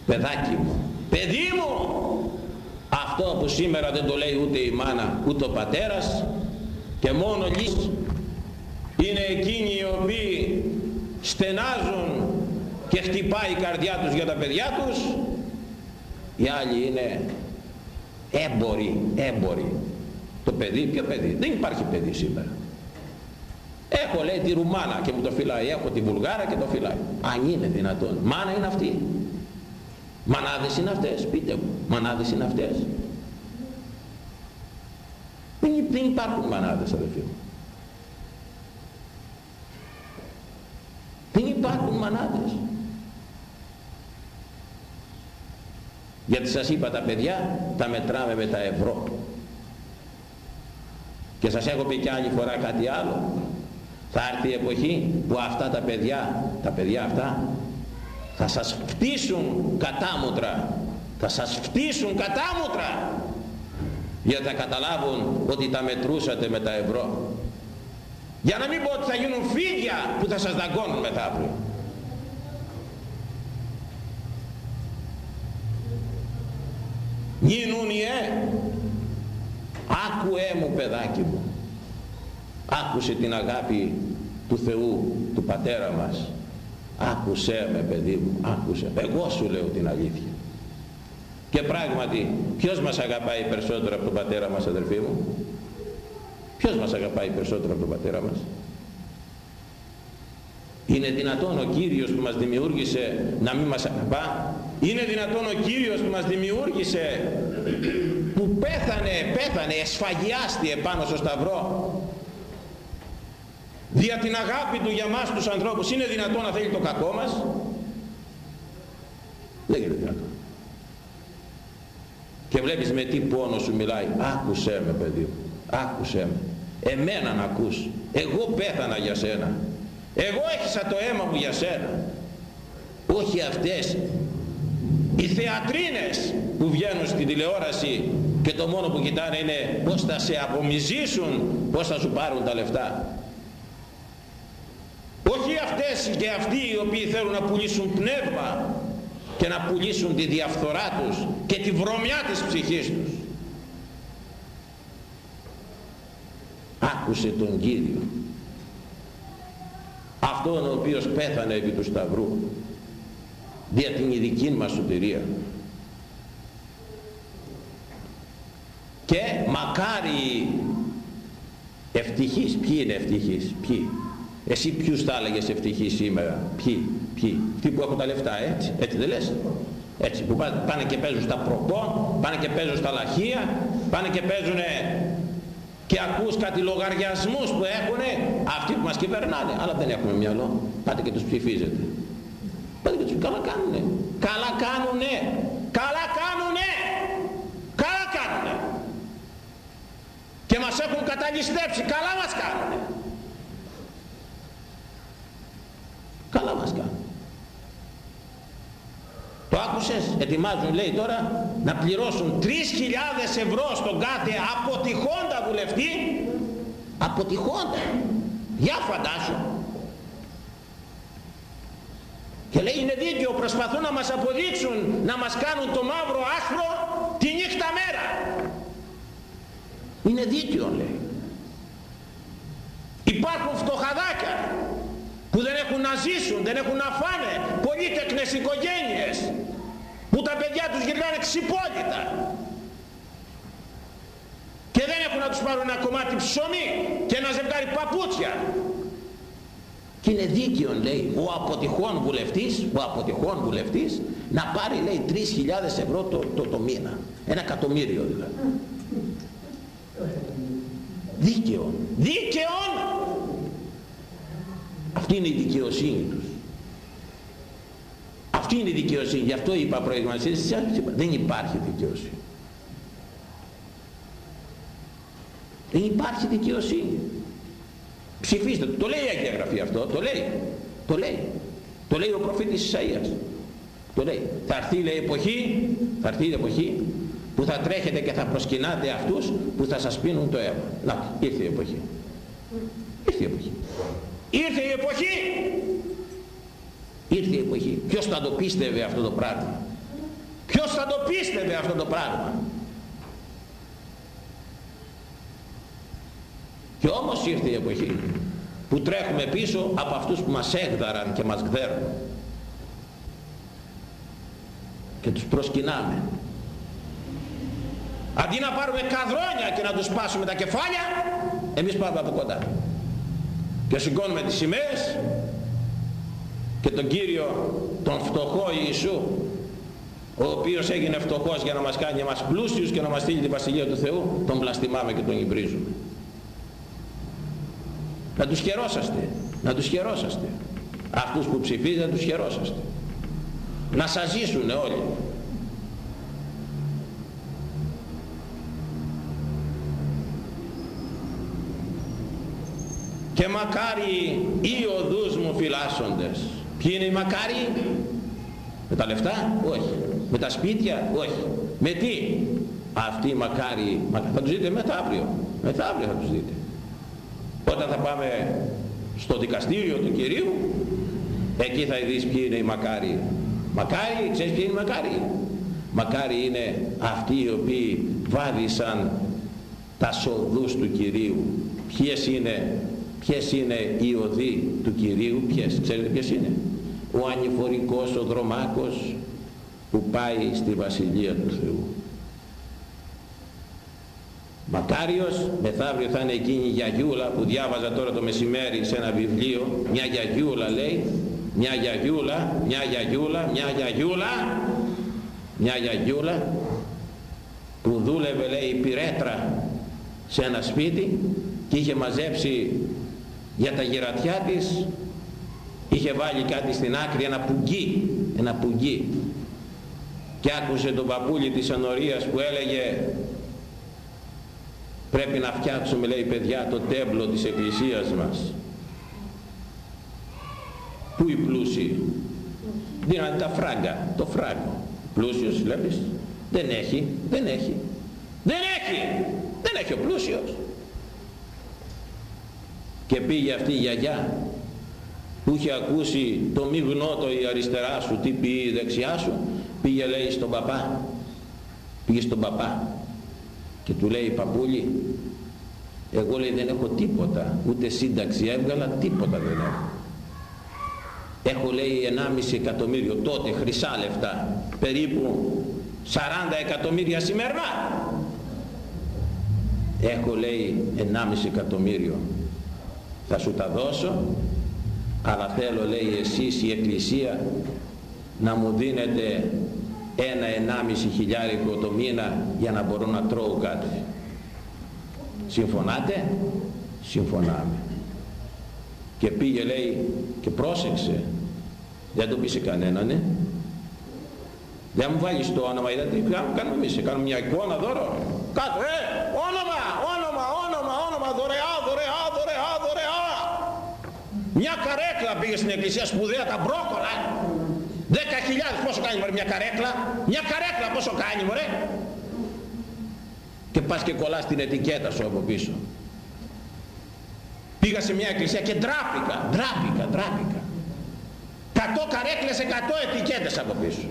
παιδάκι μου παιδί μου αυτό που σήμερα δεν το λέει ούτε η μάνα ούτε ο πατέρας και μόνο λύση είναι εκείνοι οι οποίοι στενάζουν και χτυπάει η καρδιά τους για τα παιδιά τους. Οι άλλοι είναι έμποροι, έμποροι. Το παιδί, ποιο παιδί, δεν υπάρχει παιδί σήμερα. Έχω λέει τη Ρουμάνα και μου το φυλάει. Έχω τη Βουλγάρα και το φυλάει. Αν είναι δυνατόν, μάνα είναι αυτή. Μανάδες είναι αυτές, πείτε μου μανάδες είναι αυτές; Δεν υπάρχουν μανάδες αδελφοί μου Δεν υπάρχουν μανάδες. Γιατί σας είπα τα παιδιά τα μετράμε με τα ευρώ. Και σας έχω πει και άλλη φορά κάτι άλλο. Θα έρθει η εποχή που αυτά τα παιδιά, τα παιδιά αυτά, θα σας φτύσουν κατάμουτρα. Θα σας φτύσουν κατάμουτρα. Γιατί θα καταλάβουν ότι τα μετρούσατε με τα ευρώ για να μην πω ότι θα γίνουν φίδια που θα σας δαγκώνουν μετά αύριο Νινούνιε άκουέ μου παιδάκι μου. Άκουσε την αγάπη του Θεού του πατέρα μας. Άκουσέ με παιδί μου άκουσε. Εγώ σου λέω την αλήθεια. Και πράγματι ποιος μας αγαπάει περισσότερο από τον πατέρα μας αδερφοί μου; Ποιος μας αγαπάει περισσότερο από τον πατέρα μας; Είναι δυνατόν ο Κύριος που μας δημιούργησε να μην μας αγαπά; Είναι δυνατόν ο Κύριος που μας δημιούργησε που πέθανε, πέθανε, εσφαγιάστη επάνω στο σταυρό; Δια την αγάπη του για μας τους ανθρώπους είναι δυνατόν να θέλει το κακό μας; Δεν είναι δυνατόν. Και βλέπεις με τι πόνο σου μιλάει. Άκουσέ με παιδί μου. Άκουσέ με εμένα να ακούς. Εγώ πέθανα για σένα. Εγώ έχισα το αίμα μου για σένα. Όχι αυτές. Οι θεατρίνες που βγαίνουν στην τηλεόραση και το μόνο που κοιτάνε είναι πως θα σε απομυζήσουν πως θα σου πάρουν τα λεφτά. Όχι αυτές και αυτοί οι οποίοι θέλουν να πουλήσουν πνεύμα και να πουλήσουν τη διαφθορά τους και τη βρωμιά της ψυχής τους άκουσε τον Κύριο. Αυτόν ο οποίος πέθανε επί του Σταυρού δια την ειδική μας σωτηρία. Και μακάρι ευτυχής ποιοι είναι ευτυχείς ποιοι. Εσύ ποιους θα έλεγες ευτυχείς σήμερα ποιοι ποιοι. Αυτοί που έχουν τα λεφτά έτσι έτσι δεν λες. Έτσι που πάνε και παίζουν στα προπό πάνε και παίζουν στα λαχεία πάνε και παίζουν και ακούς κάτι λογαριασμούς που έχουν αυτοί που μας κυβερνάνε. Αλλά δεν έχουμε μυαλό. Πάτε και τους ψηφίζετε. Πάτε και τους καλά κάνουνε. Καλά κάνουνε. Καλά κάνουνε. Καλά κάνουνε. Και μας έχουν καταλυστέψει καλά μας κάνουνε. Καλά μας κάνουν το άκουσες, ετοιμάζουν λέει τώρα να πληρώσουν 3.000 ευρώ στον κάθε αποτυχόντα βουλευτή. Αποτυχόντα. Για φαντάσου. Και λέει είναι δίκαιο, προσπαθούν να μας αποδείξουν, να μας κάνουν το μαύρο άσπρο τη νύχτα μέρα. Είναι δίκαιο λέει. Υπάρχουν φτωχαδάκια που δεν έχουν να ζήσουν, δεν έχουν να φάνε, πολύτεκνες οικογένειες που τα παιδιά τους γυρνάνε ξυπόλυτα και δεν έχουν να τους πάρουν ένα κομμάτι ψωμί και ένα ζευγάρι παπούτσια και είναι δίκαιο λέει ο αποτυχών βουλευτής ο αποτυχών βουλευτής να πάρει λέει 3.000 ευρώ το, το, το μήνα ένα εκατομμύριο δηλαδή δίκαιο δίκαιο αυτή είναι η δικαιοσύνη τους. Αυτή είναι η δικαιοσύνη. Γι' αυτό είπα προηγουμένως. Δεν υπάρχει δικαιοσύνη. Δεν υπάρχει δικαιοσύνη. ψηφίστε το. Λέει η Αγία Γραφή αυτό. Το λέει. Το λέει. Το λέει ο προφήτης Ισαΐας. Το λέει. Θα έρθει λέει εποχή θα έρθει η εποχή που θα τρέχετε και θα προσκυνάτε αυτούς που θα σας πίνουν το αίμα. Να ήρθε η εποχή. Ήρθε η εποχή. Ήρθε η εποχή! Ήρθε η εποχή. Ποιος θα το πίστευε αυτό το πράγμα; Ποιος θα το πίστευε αυτό το πράγμα; Και όμως ήρθε η εποχή που τρέχουμε πίσω από αυτούς που μας έγδαραν και μας γδέρουν. Και τους προσκυνάμε. Αντί να πάρουμε καδρόνια και να τους σπάσουμε τα κεφάλια εμείς πάμε από κοντά. Και σηκώνουμε τις σημαίες και τον Κύριο τον φτωχό Ιησού ο οποίος έγινε φτωχός για να μας κάνει εμάς πλούσιους και να μας στείλει τη Βασιλεία του Θεού τον πλαστιμάμε και τον υβρίζουμε να τους χαιρόσαστε να τους χαιρόσαστε. Αυτούς που ψηφίζετε να τους χαιρόσαστε. Να σας ζήσουν όλοι. Και μακάρι οι οδούς μου φυλάσσοντες. Ποιοι είναι οι μακάρι; Με τα λεφτά; Όχι. Με τα σπίτια; Όχι. Με τι; Αυτοί οι μακάρι. Θα τους δείτε μετά αύριο. Μετά αύριο θα τους δείτε όταν θα πάμε στο δικαστήριο του Κυρίου εκεί θα δεις ποιοι είναι οι μακάρι. Μακάρι ξέρεις ποιοι είναι οι μακάρι; Μακάρι είναι αυτοί οι οποίοι βάδισαν τα σοδούς του Κυρίου. Ποιες είναι ποιες είναι οι οδοί του Κυρίου ποιες ξέρετε ποιες είναι; Ο ανηφορικός ο δρομάκος που πάει στη Βασιλεία του Θεού Μακάριος, μεθαύριο θα είναι εκείνη η γιαγιούλα που διάβαζα τώρα το μεσημέρι σε ένα βιβλίο, μια γιαγιούλα λέει, μια γιαγιούλα, μια γιαγιούλα, μια γιαγιούλα, μια γιαγιούλα που δούλευε λέει πυρέτρα σε ένα σπίτι και είχε μαζέψει για τα γερατιά της είχε βάλει κάτι στην άκρη ένα πουγγί ένα πουγγί. Και άκουσε τον παππούλι της ανορίας που έλεγε πρέπει να φτιάξουμε λέει παιδιά το τέμπλο της εκκλησίας μας. Πού οι πλούσιοι; Δίνανε τα φράγκα το φράγκο πλούσιος βλέπεις; Δεν έχει δεν έχει. Δεν έχει! Δεν έχει ο πλούσιος. Και πήγε αυτή η γιαγιά που είχε ακούσει το μη γνώτο η αριστερά σου τι πει η δεξιά σου. Πήγε λέει στον παπά. Πήγε στον παπά και του λέει παππούλη εγώ λέει δεν έχω τίποτα ούτε σύνταξη έβγαλα τίποτα δεν έχω έχω λέει 1,5 εκατομμύριο τότε χρυσά λεφτά περίπου 40 εκατομμύρια σημερινά. Έχω λέει 1,5 εκατομμύριο. Θα σου τα δώσω αλλά θέλω λέει εσείς η Εκκλησία να μου δίνετε ένα ενάμιση χιλιάρικο το μήνα για να μπορώ να τρώω κάτι. Συμφωνάτε; Συμφωνάμε. Και πήγε λέει και πρόσεξε. Δεν το πει σε κανέναν ναι. δεν μου βάλεις το όνομα είδατε κάνουμε εμείς κάνουμε μια εικόνα δώρο. Κάτω ε όνομα όνομα όνομα όνομα δωρεά δωρεά δωρεά δωρεά μια καρέκλα πήγε στην εκκλησία σπουδαία τα μπρόκολα Δέκα χιλιάδες πόσο κάνει μωρέ μια καρέκλα; Μια καρέκλα πόσο κάνει μωρέ; Και πας και κολλάς την ετικέτα σου από πίσω. Πήγα σε μια εκκλησία και ντράπηκα, ντράπηκα, ντράπηκα. Κατό καρέκλες, εκατό ετικέτες από πίσω.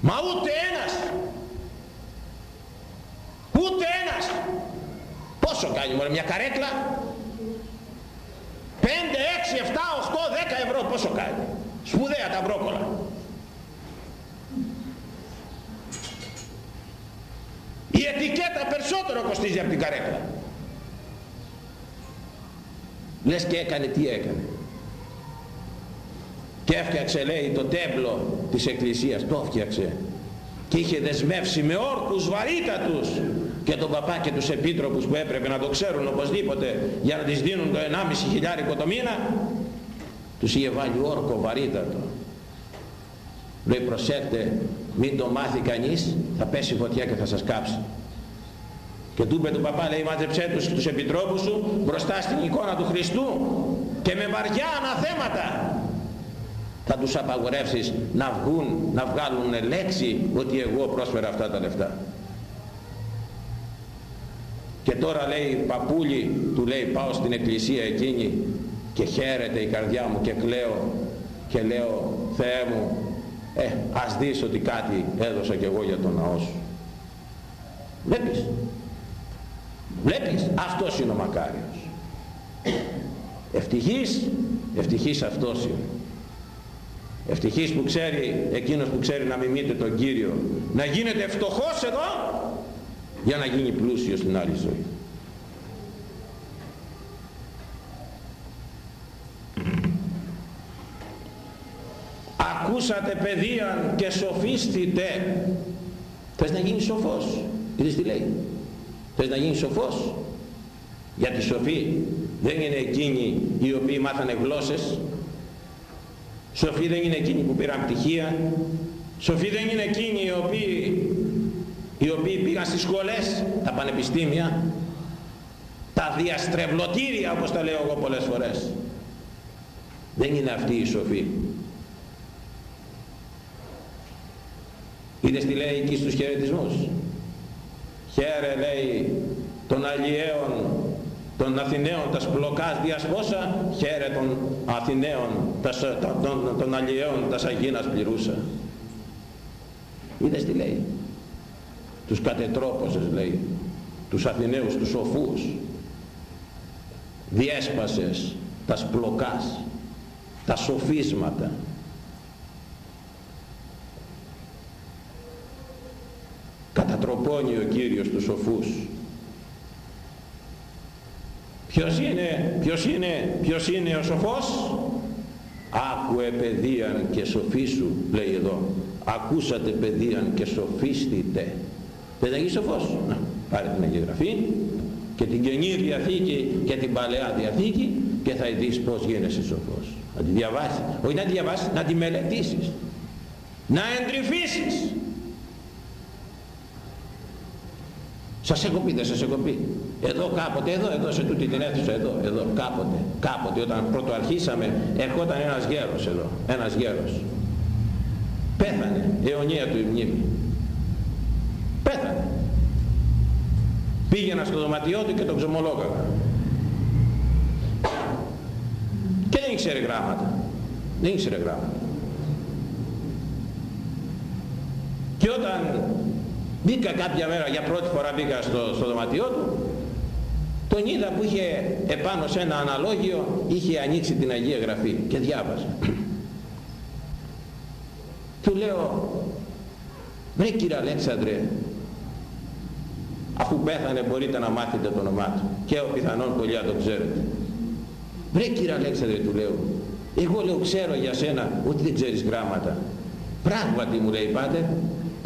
Μα ούτε ένας. Ούτε ένας. Πόσο κάνει μωρέ μια καρέκλα; 5, 6, 7, 8, 10 ευρώ πόσο κάνει; Σπουδαία τα μπρόκολα. Η ετικέτα περισσότερο κοστίζει από την καρέκλα. Λες και έκανε τι έκανε. Και έφτιαξε λέει το τέμπλο της εκκλησίας. Το έφτιαξε. Και είχε δεσμεύσει με όρκους βαρύτατους και τον παπά και τους επίτροπους που έπρεπε να το ξέρουν οπωσδήποτε για να τις δίνουν το 1,5 χιλιάρικο το μήνα τους είχε βάλει όρκο βαρύτατο λέει προσέξτε μην το μάθει κανείς θα πέσει φωτιά και θα σας κάψει και του είπε του παπά λέει μάζεψέ τους, τους επιτρόπους σου μπροστά στην εικόνα του Χριστού και με βαριά αναθέματα θα τους απαγορεύσεις να βγουν, να βγάλουν λέξη ότι εγώ πρόσφερα αυτά τα λεφτά. Και τώρα λέει παπούλι, του λέει πάω στην εκκλησία εκείνη και χαίρεται η καρδιά μου και κλαίω και λέω Θεέ μου ε, ας δεις ότι κάτι έδωσα κι εγώ για τον ναό σου. Βλέπεις; Βλέπεις; Αυτός είναι ο μακάριος. Ευτυχής, ευτυχής αυτός είναι. Ευτυχής που ξέρει, εκείνος που ξέρει να μιμείται τον Κύριο, να γίνεται φτωχός εδώ, για να γίνει πλούσιος στην άλλη ζωή. Ακούσατε παιδείαν και σοφίστητε. Θες να γίνεις σοφός. Είδες τι λέει; Θες να γίνεις σοφός; Γιατί σοφοί δεν είναι εκείνοι οι οποίοι μάθανε γλώσσες. Σοφοί δεν είναι εκείνοι που πήραν πτυχία. Σοφοί δεν είναι εκείνοι οι οποίοι, οι οποίοι πήγαν στις σχολές, τα πανεπιστήμια, τα διαστρεβλωτήρια όπως τα λέω εγώ πολλές φορές. Δεν είναι αυτοί οι σοφοί. Είδες τι λέει εκεί στους χαιρετισμούς; Χαίρε λέει των αλλιέων των Αθηναίων τας σπλοκάς διασπόσα χαίρε των Αθηναίων τας, των, των αλλιέων τας σαγίνας πληρούσα είδες τι λέει; Τους κατετρόπωσες λέει τους Αθηναίους τους σοφούς διέσπασες τας σπλοκάς τα σοφίσματα κατατροπώνει ο Κύριος τους σοφούς. Ποιος είναι, ποιος είναι, ποιος είναι ο σοφός; Άκουε παιδείαν και σοφίσου λέει εδώ. Ακούσατε παιδείαν και σοφίστητε δεν θα σοφός; Να πάρε την Αγία Γραφή και την Καινή Διαθήκη και την Παλαιά Διαθήκη και θα δεις πως γίνεσαι σοφός να τη διαβάσεις όχι να τη διαβάσεις να τη μελετήσεις να εντρυφήσεις Σας έχω πει, δεν σας έχω πει. Εδώ κάποτε, εδώ, εδώ σε τούτη την αίθουσα, εδώ, εδώ, κάποτε, κάποτε όταν πρώτο αρχίσαμε, ερχόταν ένας γέρος εδώ, ένας γέρος. Πέθανε, αιωνία του η μνήμη. Πέθανε. Πήγαινα στο δωματιό του και τον ξομολόγαγα. Και δεν ήξερε γράμματα. Δεν ήξερε γράμματα. Και όταν Μπήκα κάποια μέρα, για πρώτη φορά μπήκα στο, στο δωματιό του, τον είδα που είχε επάνω σε ένα αναλόγιο, είχε ανοίξει την Αγία Γραφή και διάβαζε. του λέω, βρε κύριε Αλέξανδρε, αφού πέθανε μπορείτε να μάθετε το όνομά του και ο πιθανόν πολλοί το ξέρετε. Βρε κύριε Αλέξανδρε του λέω, εγώ λέω ξέρω για σένα ότι δεν ξέρεις γράμματα. Πράγματι μου λέει πάτερ,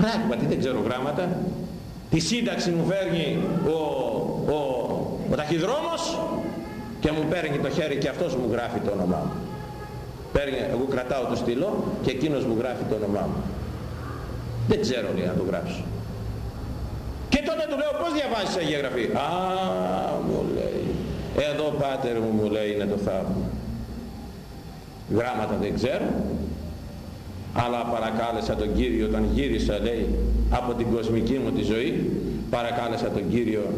Πράγματι δεν ξέρω γράμματα. Τη σύνταξη μου φέρνει ο, ο, ο ταχυδρόμος και μου παίρνει το χέρι και αυτός μου γράφει το όνομά μου. Παίρνει, εγώ κρατάω το στυλό και εκείνος μου γράφει το όνομά μου. Δεν ξέρω λέει να το γράψω. Και τότε του λέω πώς διαβάζεις Αγία Γραφή; Α, μου λέει. Εδώ πάτερ μου μου λέει είναι το θαύμα. Γράμματα δεν ξέρω αλλά παρακάλεσα τον Κύριο όταν γύρισα λέει από την κοσμική μου τη ζωή παρακάλεσα τον Κύριο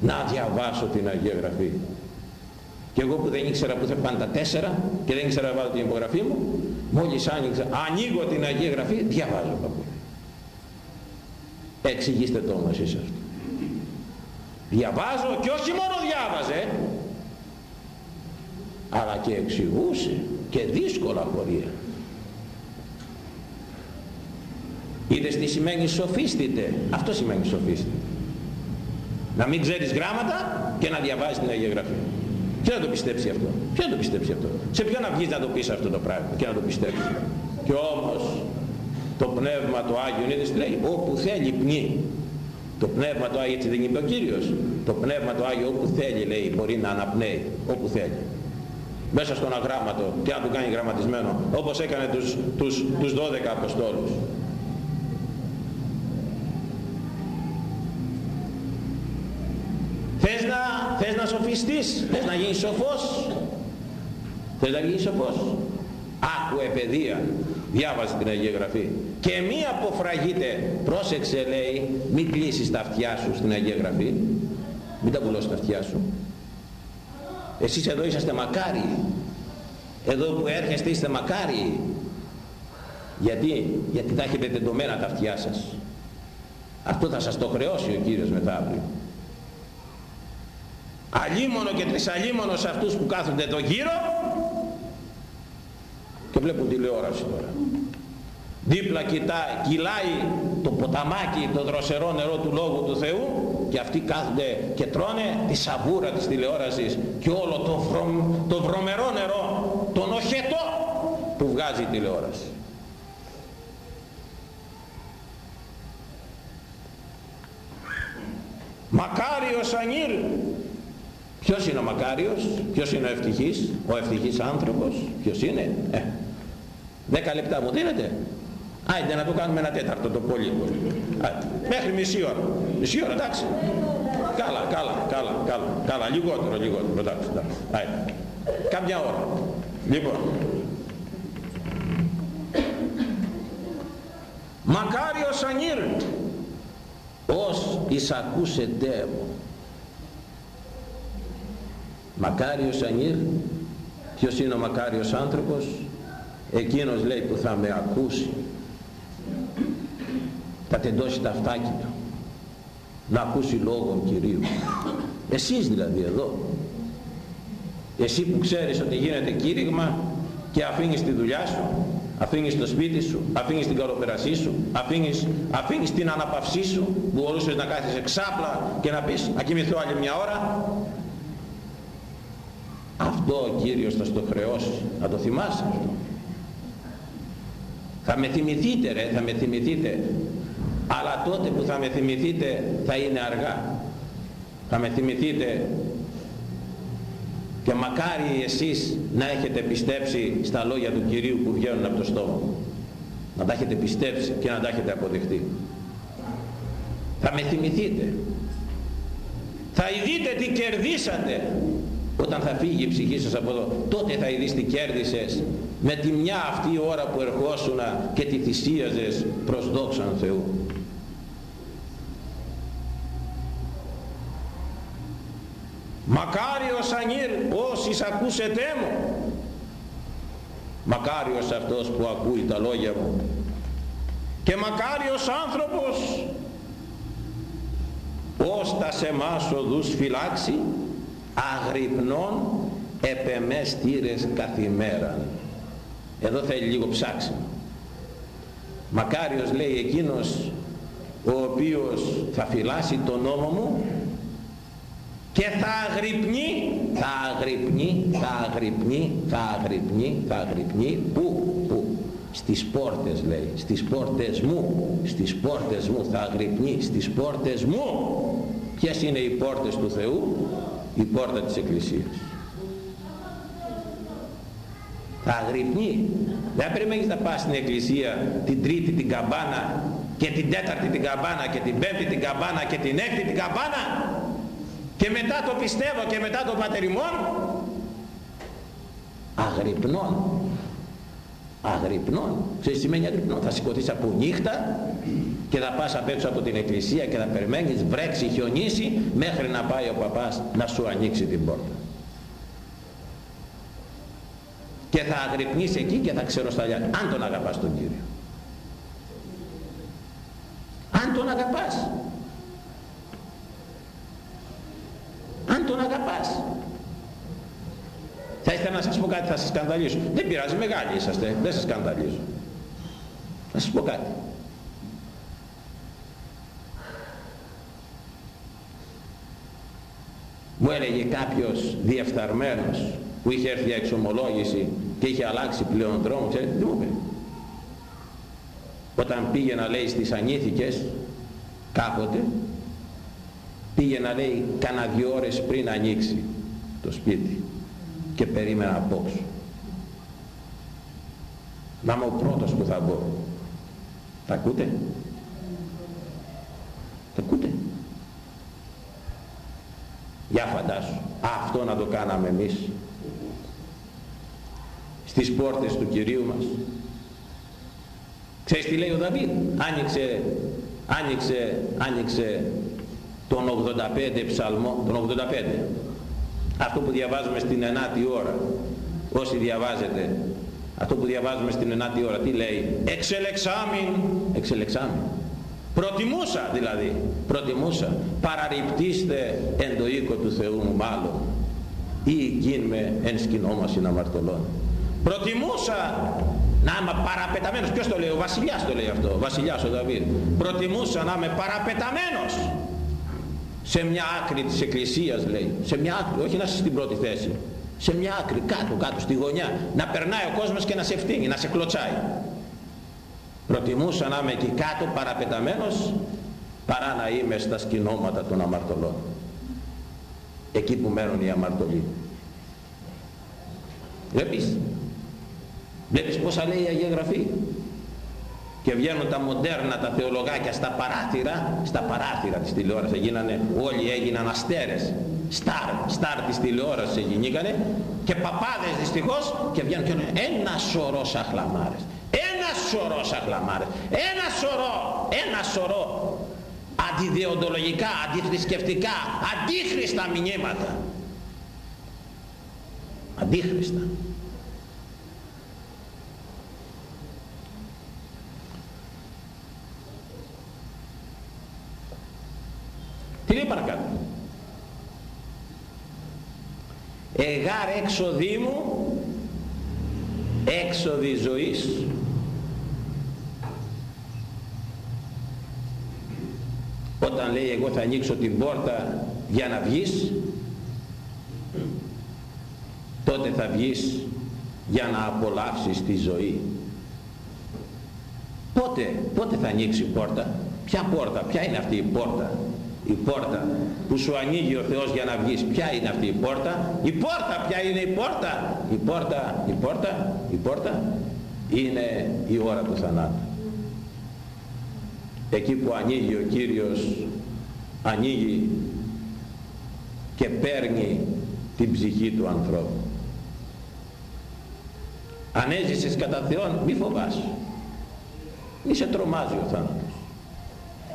να διαβάσω την Αγία Γραφή. Και εγώ που δεν ήξερα που θα πάνε τα τέσσερα και δεν ήξερα να βάλω την υπογραφή μου μόλις άνοιξα, ανοίγω την Αγία Γραφή διαβάζω παππού. Εξηγήστε το όμως εσείς αυτό. Διαβάζω και όχι μόνο διάβαζε αλλά και εξηγούσε και δύσκολα πορεία Είδες τι σημαίνει σοφίστητε. Αυτό σημαίνει σοφίστητε. Να μην ξέρεις γράμματα και να διαβάζεις την Αγία Γραφή. Ποιο να το πιστέψει αυτό; Ποιο να το πιστέψει αυτό; Σε ποιο να βγεις να το πεις αυτό το πράγμα και να το πιστέψεις; Και όμως το Πνεύμα το Άγιο είδες τι λέει. Όπου θέλει πνί. Το Πνεύμα το Άγιο έτσι δεν είπε ο Κύριος. Το Πνεύμα το Άγιο όπου θέλει λέει μπορεί να αναπνέει. Όπου θέλει μέσα στον αγράμματο και να του κάνει γραμματισμένο όπως έκανε τους, τους, τους 12 Αποστόλους θες να σοφιστείς θες να γίνεις σοφός. Θες να γίνεις σοφός. Άκουε παιδεία διάβαζε την Αγία Γραφή. Και μη αποφραγείτε. Πρόσεξε λέει μην κλείσεις τα αυτιά σου στην Αγία Γραφή. Μην τα πουλώσεις τα αυτιά σου. Εσείς εδώ είσαστε μακάριοι εδώ που έρχεστε είστε μακάριοι γιατί, γιατί θα έχετε τεντωμένα τα αυτιά σας. Αυτό θα σας το χρεώσει ο Κύριος μετά αύριο αλίμονο και τρισαλίμονο σε αυτούς που κάθονται εδώ γύρω και βλέπουν τηλεόραση τώρα. Δίπλα κοιτά, κυλάει το ποταμάκι το δροσερό νερό του Λόγου του Θεού και αυτοί κάθονται και τρώνε τη σαβούρα της τηλεόρασης και όλο το, βρωμ, το βρωμερό νερό τον οχετό που βγάζει η τηλεόραση. Μακάριος Ανήρ Ποιος είναι ο μακάριος, ποιος είναι ο ευτυχής, ο ευτυχής άνθρωπος, ποιος είναι. Ε, δέκα λεπτά μου δίνετε. Άιντε να το κάνουμε ένα τέταρτο το πολύ. μέχρι μισή ώρα. Μισή ώρα εντάξει. Καλά, καλά, καλά, καλά, καλά, λιγότερο, λιγότερο, εντάξει, εντάξει. Άιντε. Κάμια ώρα. Λοιπόν. Μακάριος ανήρ, ως εισακούσετε μου μακάριος ανήρ ποιος είναι ο μακάριος άνθρωπος; Εκείνος λέει που θα με ακούσει. Θα τεντώσει τα αυτάκια του. Να ακούσει λόγον Κυρίου. Εσείς δηλαδή εδώ. Εσύ που ξέρεις ότι γίνεται κήρυγμα και αφήνεις τη δουλειά σου αφήνεις το σπίτι σου, αφήνεις την καλοπερασή σου, αφήνεις, αφήνεις την αναπαυσή σου που μπορούσες να κάθεσαι ξάπλα και να πεις να κοιμηθώ άλλη μια ώρα αυτό ο Κύριος θα στο χρεώσει. Θα το θυμάσαι. Αυτό θα με θυμηθείτε ρε θα με θυμηθείτε. Αλλά τότε που θα με θυμηθείτε θα είναι αργά. Θα με θυμηθείτε. Και μακάρι εσείς να έχετε πιστέψει στα λόγια του Κυρίου που βγαίνουν από το στόμα. Μου να τα έχετε πιστέψει και να τα έχετε αποδεχτεί. Θα με θυμηθείτε. Θα ειδείτε τι κερδίσατε όταν θα φύγει η ψυχή σας από εδώ τότε θα ειδείς τι κέρδισες. Με τη μια αυτή ώρα που ερχόσουνα και τη θυσίαζες προς δόξαν Θεού. Μακάριος ανήρ όσοι ακούσετε μου. Μακάριος αυτός που ακούει τα λόγια μου. Και μακάριος άνθρωπος ως τα σε εμάς οδούς φυλάξει αγρυπνών επεμές τύρες καθημέραν. Εδώ θέλει λίγο ψάξιμο. Μακάριος λέει εκείνος ο οποίος θα φυλάσει τον νόμο μου και θα αγρυπνεί, θα αγρυπνεί, θα αγρυπνεί, θα αγρυπνεί, θα αγρυπνεί, πού, πού, στις πόρτες λέει, στις πόρτες μου, στις πόρτες μου θα αγρυπνεί, στις πόρτες μου. Ποιες είναι οι πόρτες του Θεού, η πόρτα της Εκκλησίας. Θα αγρυπνεί. Δεν περιμένεις να πας στην Εκκλησία την τρίτη την καμπάνα και την τέταρτη την καμπάνα και την πέμπτη την καμπάνα και την έκτη την καμπάνα; Και μετά το πιστεύω και μετά το πατεριμόν αγρυπνών αγρυπνών ξέρεις τι σημαίνει αγρυπνών θα σηκωθείς από νύχτα και θα πας απ' έξω από την εκκλησία και θα περιμένεις βρέξει, χιονίσει μέχρι να πάει ο παπάς να σου ανοίξει την πόρτα. Και θα αγρυπνείς εκεί και θα ξεροσταλιάς αν τον αγαπάς τον Κύριο. Αν τον αγαπάς. Αν τον αγαπάς θα ήθελα να σας πω κάτι θα σας σκανδαλίσω. Δεν πειράζει μεγάλοι είσαστε δεν σας σκανδαλίζω. Θα σας πω κάτι. Μου έλεγε κάποιος διεφθαρμένος που είχε έρθει για εξομολόγηση και είχε αλλάξει πλέον δρόμο ξέρετε τι μου είπε. Όταν πήγε να λέει στις ανήθικες κάποτε πήγε να λέει κάνα δυο ώρες πριν ανοίξει το σπίτι και περίμενα απόξω να είμαι ο πρώτος που θα μπω. Τα ακούτε; Τα ακούτε; Για φαντάσου. Αυτό να το κάναμε εμείς. Στις πόρτες του Κυρίου μας. Ξέρεις τι λέει ο Δαβίδ; Άνοιξε άνοιξε άνοιξε τον 85 ψαλμό τον 85 αυτό που διαβάζουμε στην 9η ώρα. Όσοι διαβάζετε αυτό που διαβάζουμε στην 9η ώρα τι λέει; Εξελεξάμιν εξελεξάμιν προτιμούσα δηλαδή. Προτιμούσα. Παραρριπτήστε εν το οίκο του Θεού μου μάλλον. Ή εκείν με εν σκηνό μας αμαρτωλών. Προτιμούσα να είμαι παραπεταμένος. Ποιος το λέει; Ο βασιλιάς το λέει αυτό. Ο βασιλιάς ο Δαβίδ. Προτιμούσα να είμαι παραπεταμένος σε μια άκρη της εκκλησίας λέει. Σε μια άκρη όχι να είσαι στην πρώτη θέση. Σε μια άκρη κάτω κάτω στη γωνιά. Να περνάει ο κόσμος και να σε φτύνει να σε κλωτσάει. Προτιμούσα να είμαι εκεί κάτω παραπεταμένος παρά να είμαι στα σκηνώματα των αμαρτωλών. Εκεί που μένουν οι αμαρτωλοί. Βλέπεις; Βλέπεις πόσα λέει η Αγία Γραφή; Και βγαίνουν τα μοντέρνα τα θεολογάκια στα παράθυρα. Στα παράθυρα της τηλεόρασης γίνανε, όλοι έγιναν αστέρες. Στάρ, στάρ της τηλεόρασης γίνηκανε και παπάδες δυστυχώς και βγαίνουν και λένε ένα σωρό σαχλαμάρες ένα σωρό σαχλαμάρες ένα σωρό ένα σωρό αντιδεοντολογικά, αντιθρησκευτικά αντίχριστα μηνύματα. Αντίχριστα Τι λέει παρακάτω; Εγάρ έξοδή μου, έξοδη ζωής. Όταν λέει εγώ θα ανοίξω την πόρτα για να βγεις, τότε θα βγεις για να απολαύσεις τη ζωή. Πότε, πότε θα ανοίξει η πόρτα, ποια πόρτα, ποια είναι αυτή η πόρτα, η πόρτα που σου ανοίγει ο Θεός για να βγεις ποια είναι αυτή η πόρτα; Η πόρτα ποια είναι η πόρτα; Η πόρτα η πόρτα η πόρτα είναι η ώρα του θανάτου. Εκεί που ανοίγει ο Κύριος ανοίγει και παίρνει την ψυχή του ανθρώπου. Αν έζησες κατά Θεόν μη φοβάσαι. Μη σε τρομάζει ο θάνατος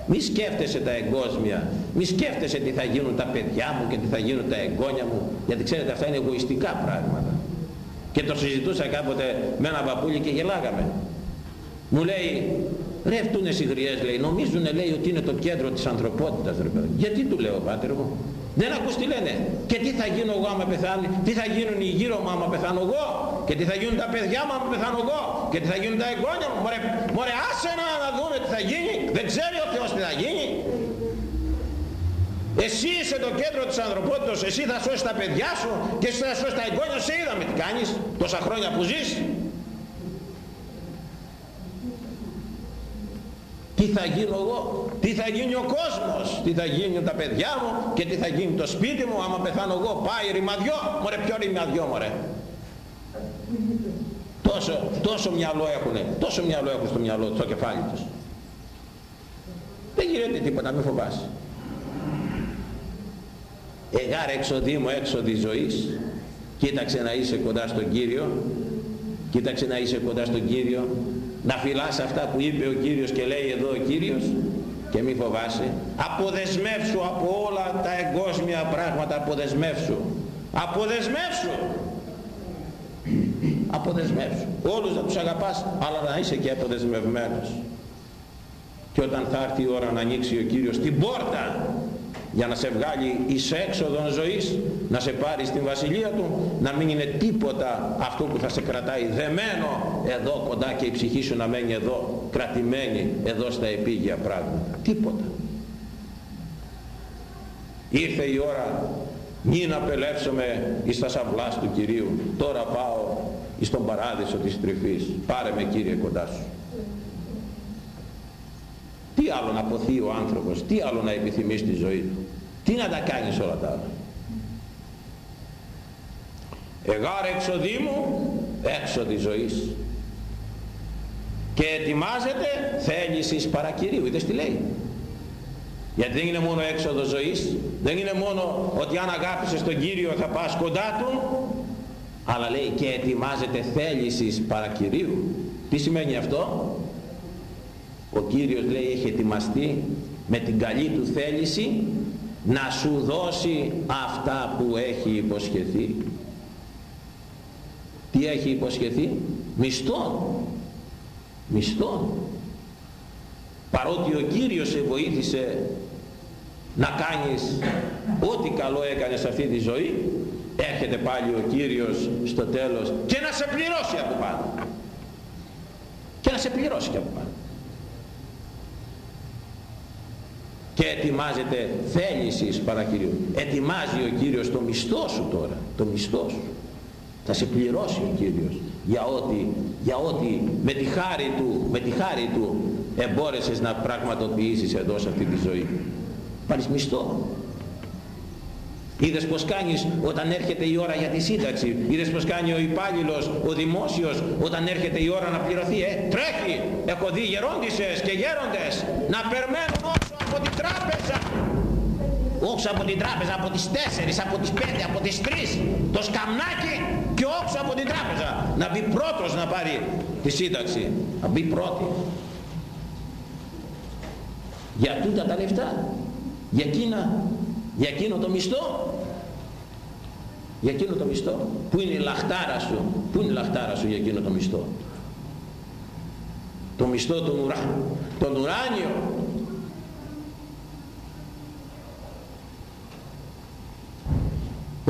μη σκέφτεσαι τα εγκόσμια, μη σκέφτεσαι τι θα γίνουν τα παιδιά μου και τι θα γίνουν τα εγγόνια μου, γιατί ξέρετε αυτά είναι εγωιστικά πράγματα. Και το συζητούσα κάποτε με ένα παππούλι και γελάγαμε. Μου λέει, ρε αυτούνες οι γριές λέει, νομίζουν λέει ότι είναι το κέντρο της ανθρωπότητας ρε παιδί. Γιατί του λέω πάτερ μου. Δεν ακούς τι λένε. Και τι θα γίνω εγώ άμα πεθάνει, τι θα γίνουν οι γύρω μου άμα πεθάνω εγώ; Και τι θα γίνουν τα παιδιά μου άμα πεθάνω εγώ; Και τι θα γίνουν τα εγγόνια μου; Μωρέ, μωρέ άσε να, να δούμε τι θα γίνει. Δεν ξέρει ο Θεός τι θα γίνει. Εσύ είσαι το κέντρο της ανθρωπότητας, εσύ θα σώσεις τα παιδιά σου και εσύ θα σώσεις τα εγγόνια σου, είδαμε τι κάνεις τόσα χρόνια που ζεις. Τι θα γίνω εγώ, τι θα γίνει ο κόσμος, τι θα γίνει τα παιδιά μου και τι θα γίνει το σπίτι μου άμα πεθάνω εγώ, πάει ρημαδιό, μωρέ ποιο ρημαδιό μωρέ; Τόσο, τόσο μυαλό έχουνε, τόσο μυαλό έχουν στο μυαλό στο κεφάλι τους. Δεν γίνεται τίποτα, μην φοβάσαι. Εγάρ έξοδη μου έξοδη ζωής, κοίταξε να είσαι κοντά στον Κύριο, κοίταξε να είσαι κοντά στον Κύριο, να φυλάς αυτά που είπε ο Κύριος και λέει εδώ ο Κύριος και μη φοβάσαι. Αποδεσμεύσου από όλα τα εγκόσμια πράγματα αποδεσμεύσου. Αποδεσμεύσου. Αποδεσμεύσου. Όλους να τους αγαπάς αλλά να είσαι και αποδεσμευμένος. Και όταν θα έρθει η ώρα να ανοίξει ο Κύριος την πόρτα για να σε βγάλει εις έξοδον ζωής να σε πάρει στην βασιλεία του να μην είναι τίποτα αυτό που θα σε κρατάει δεμένο. Εδώ κοντά και η ψυχή σου να μένει εδώ κρατημένη εδώ στα επίγεια πράγματα. Τίποτα. Ήρθε η ώρα μην απελεύσουμε εις τα σαυλάς του Κυρίου. Τώρα πάω εις τον παράδεισο της τρυφής. Πάρε με Κύριε κοντά σου. Τι άλλο να ποθεί ο άνθρωπος, τι άλλο να επιθυμείς στη ζωή του; Τι να τα κάνεις όλα τα άλλα; Εγάρ έξοδή μου, έξοδη ζωής. Και ετοιμάζεται θέλησης παρακυρίου. Είδες τι λέει; γιατί δεν είναι μόνο έξοδο ζωής δεν είναι μόνο ότι αν αγάπησες τον Κύριο θα πας κοντά Του αλλά λέει και ετοιμάζεται θέλησης παρακυρίου τι σημαίνει αυτό; Ο Κύριος λέει έχει ετοιμαστεί με την καλή του θέληση να σου δώσει αυτά που έχει υποσχεθεί. Τι έχει υποσχεθεί; Μισθό. Μισθό. Παρότι ο Κύριος σε βοήθησε να κάνεις ό,τι καλό έκανες σε αυτή τη ζωή έρχεται πάλι ο Κύριος στο τέλος και να σε πληρώσει από πάνω. Και να σε πληρώσει και από πάνω και ετοιμάζεται θέλησης παρακυρίου ετοιμάζει ο Κύριος το μισθό σου τώρα το μισθό σου θα σε πληρώσει ο Κύριος για ό,τι, για ό,τι με, τη χάρη του, με τη χάρη του εμπόρεσες να πραγματοποιήσεις εδώ σε αυτή τη ζωή πάρεις μισθό Είδες πως κάνεις όταν έρχεται η ώρα για τη σύνταξη; Είδες πως κάνει ο υπάλληλος, ο δημόσιος, όταν έρχεται η ώρα να πληρωθεί; Ε, τρέχει. Έχω δει γερόντισες και γέροντες να περμένουν όξω από την τράπεζα. Όξω από την τράπεζα, από τις 4, από τις 5, από τις 3. Το σκαμνάκι και όξω από την τράπεζα. Να μπει πρώτος να πάρει τη σύνταξη. Να μπει πρώτη. Για τούτα τα λεφτά. Για εκείνα για εκείνο το μισθό για εκείνο το μισθό που είναι η λαχτάρα σου; Που είναι η λαχτάρα σου για εκείνο το μισθό; Το μισθό των ουρά, τον ουράνιο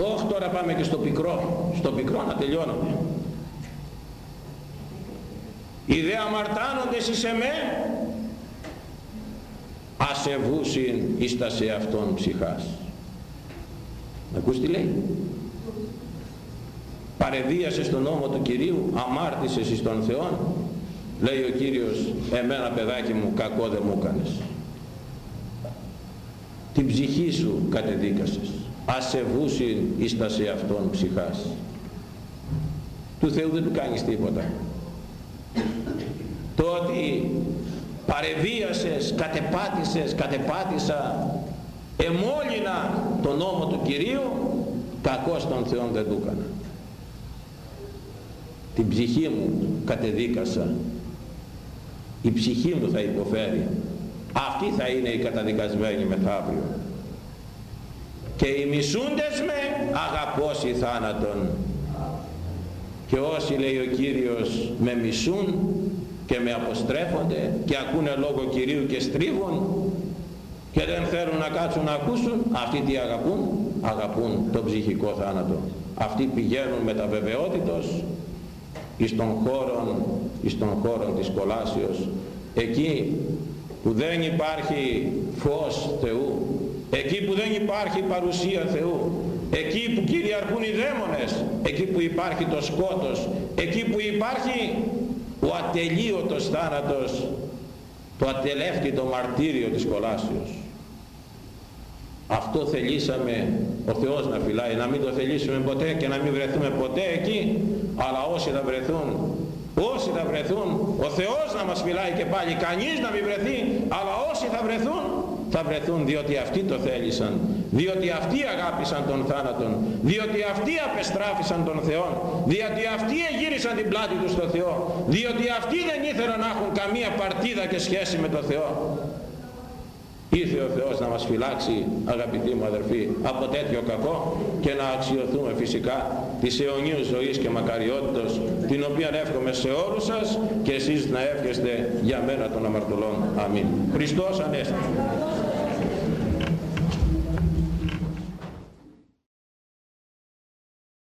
όχι τώρα πάμε και στο πικρό. Στο πικρό να τελειώνουμε. Οι δε αμαρτάνοντες εις εμέ ασεβούσιν εις τα σε αυτόν ψυχάς. Ακούς τι λέει. Παρεδίασε στον νόμο του Κυρίου αμάρτησες εις τον Θεό λέει ο Κύριος εμένα παιδάκι μου κακό δεν μου έκανες. Την ψυχή σου κατεδίκασες ασεβούσιν εις τα σε αυτόν ψυχάς του Θεού δεν του κάνεις τίποτα το ότι παρεβίασες, κατεπάτησες, κατεπάτησα, εμόλυνα τον νόμο του Κυρίου, κακός τον Θεό δεν του έκανα. Την ψυχή μου κατεδίκασα. Η ψυχή μου θα υποφέρει. Αυτή θα είναι η καταδικασμένη μεθαύριο. Και οι μισούντες με αγαπώσει θάνατον. Και όσοι λέει ο Κύριος με μισούν και με αποστρέφονται και ακούνε λόγο Κυρίου και στρίβουν και δεν θέλουν να κάτσουν να ακούσουν αυτοί τι αγαπούν; Αγαπούν τον ψυχικό θάνατο αυτοί πηγαίνουν με τα βεβαιότητος εις των χώρων εις των χώρων της κολάσεως εκεί που δεν υπάρχει φως Θεού εκεί που δεν υπάρχει παρουσία Θεού εκεί που κυριαρχούν οι δαίμονες εκεί που υπάρχει το σκότος εκεί που υπάρχει ο ατελείωτος θάνατος το ατελεύτητο μαρτύριο της κολάσεως αυτό θελήσαμε ο Θεός να φυλάει να μην το θελήσουμε ποτέ και να μην βρεθούμε ποτέ εκεί αλλά όσοι θα βρεθούν όσοι θα βρεθούν ο Θεός να μας φυλάει και πάλι κανείς να μην βρεθεί αλλά όσοι θα βρεθούν θα βρεθούν διότι αυτοί το θέλησαν διότι αυτοί αγάπησαν τον θάνατον διότι αυτοί απεστράφησαν τον Θεό διότι αυτοί εγύρισαν την πλάτη τους στο Θεό διότι αυτοί δεν ήθελαν να έχουν καμία παρτίδα και σχέση με τον Θεό Ήρθε ο Θεός να μας φυλάξει αγαπητοί μου αδερφοί από τέτοιο κακό και να αξιοθούμε φυσικά της αιωνίου ζωής και μακαριότητος την οποία εύχομαι σε όλους σας και εσείς να εύχεστε για μένα των αμαρτωλών. Αμήν. Χριστός Ανέστη.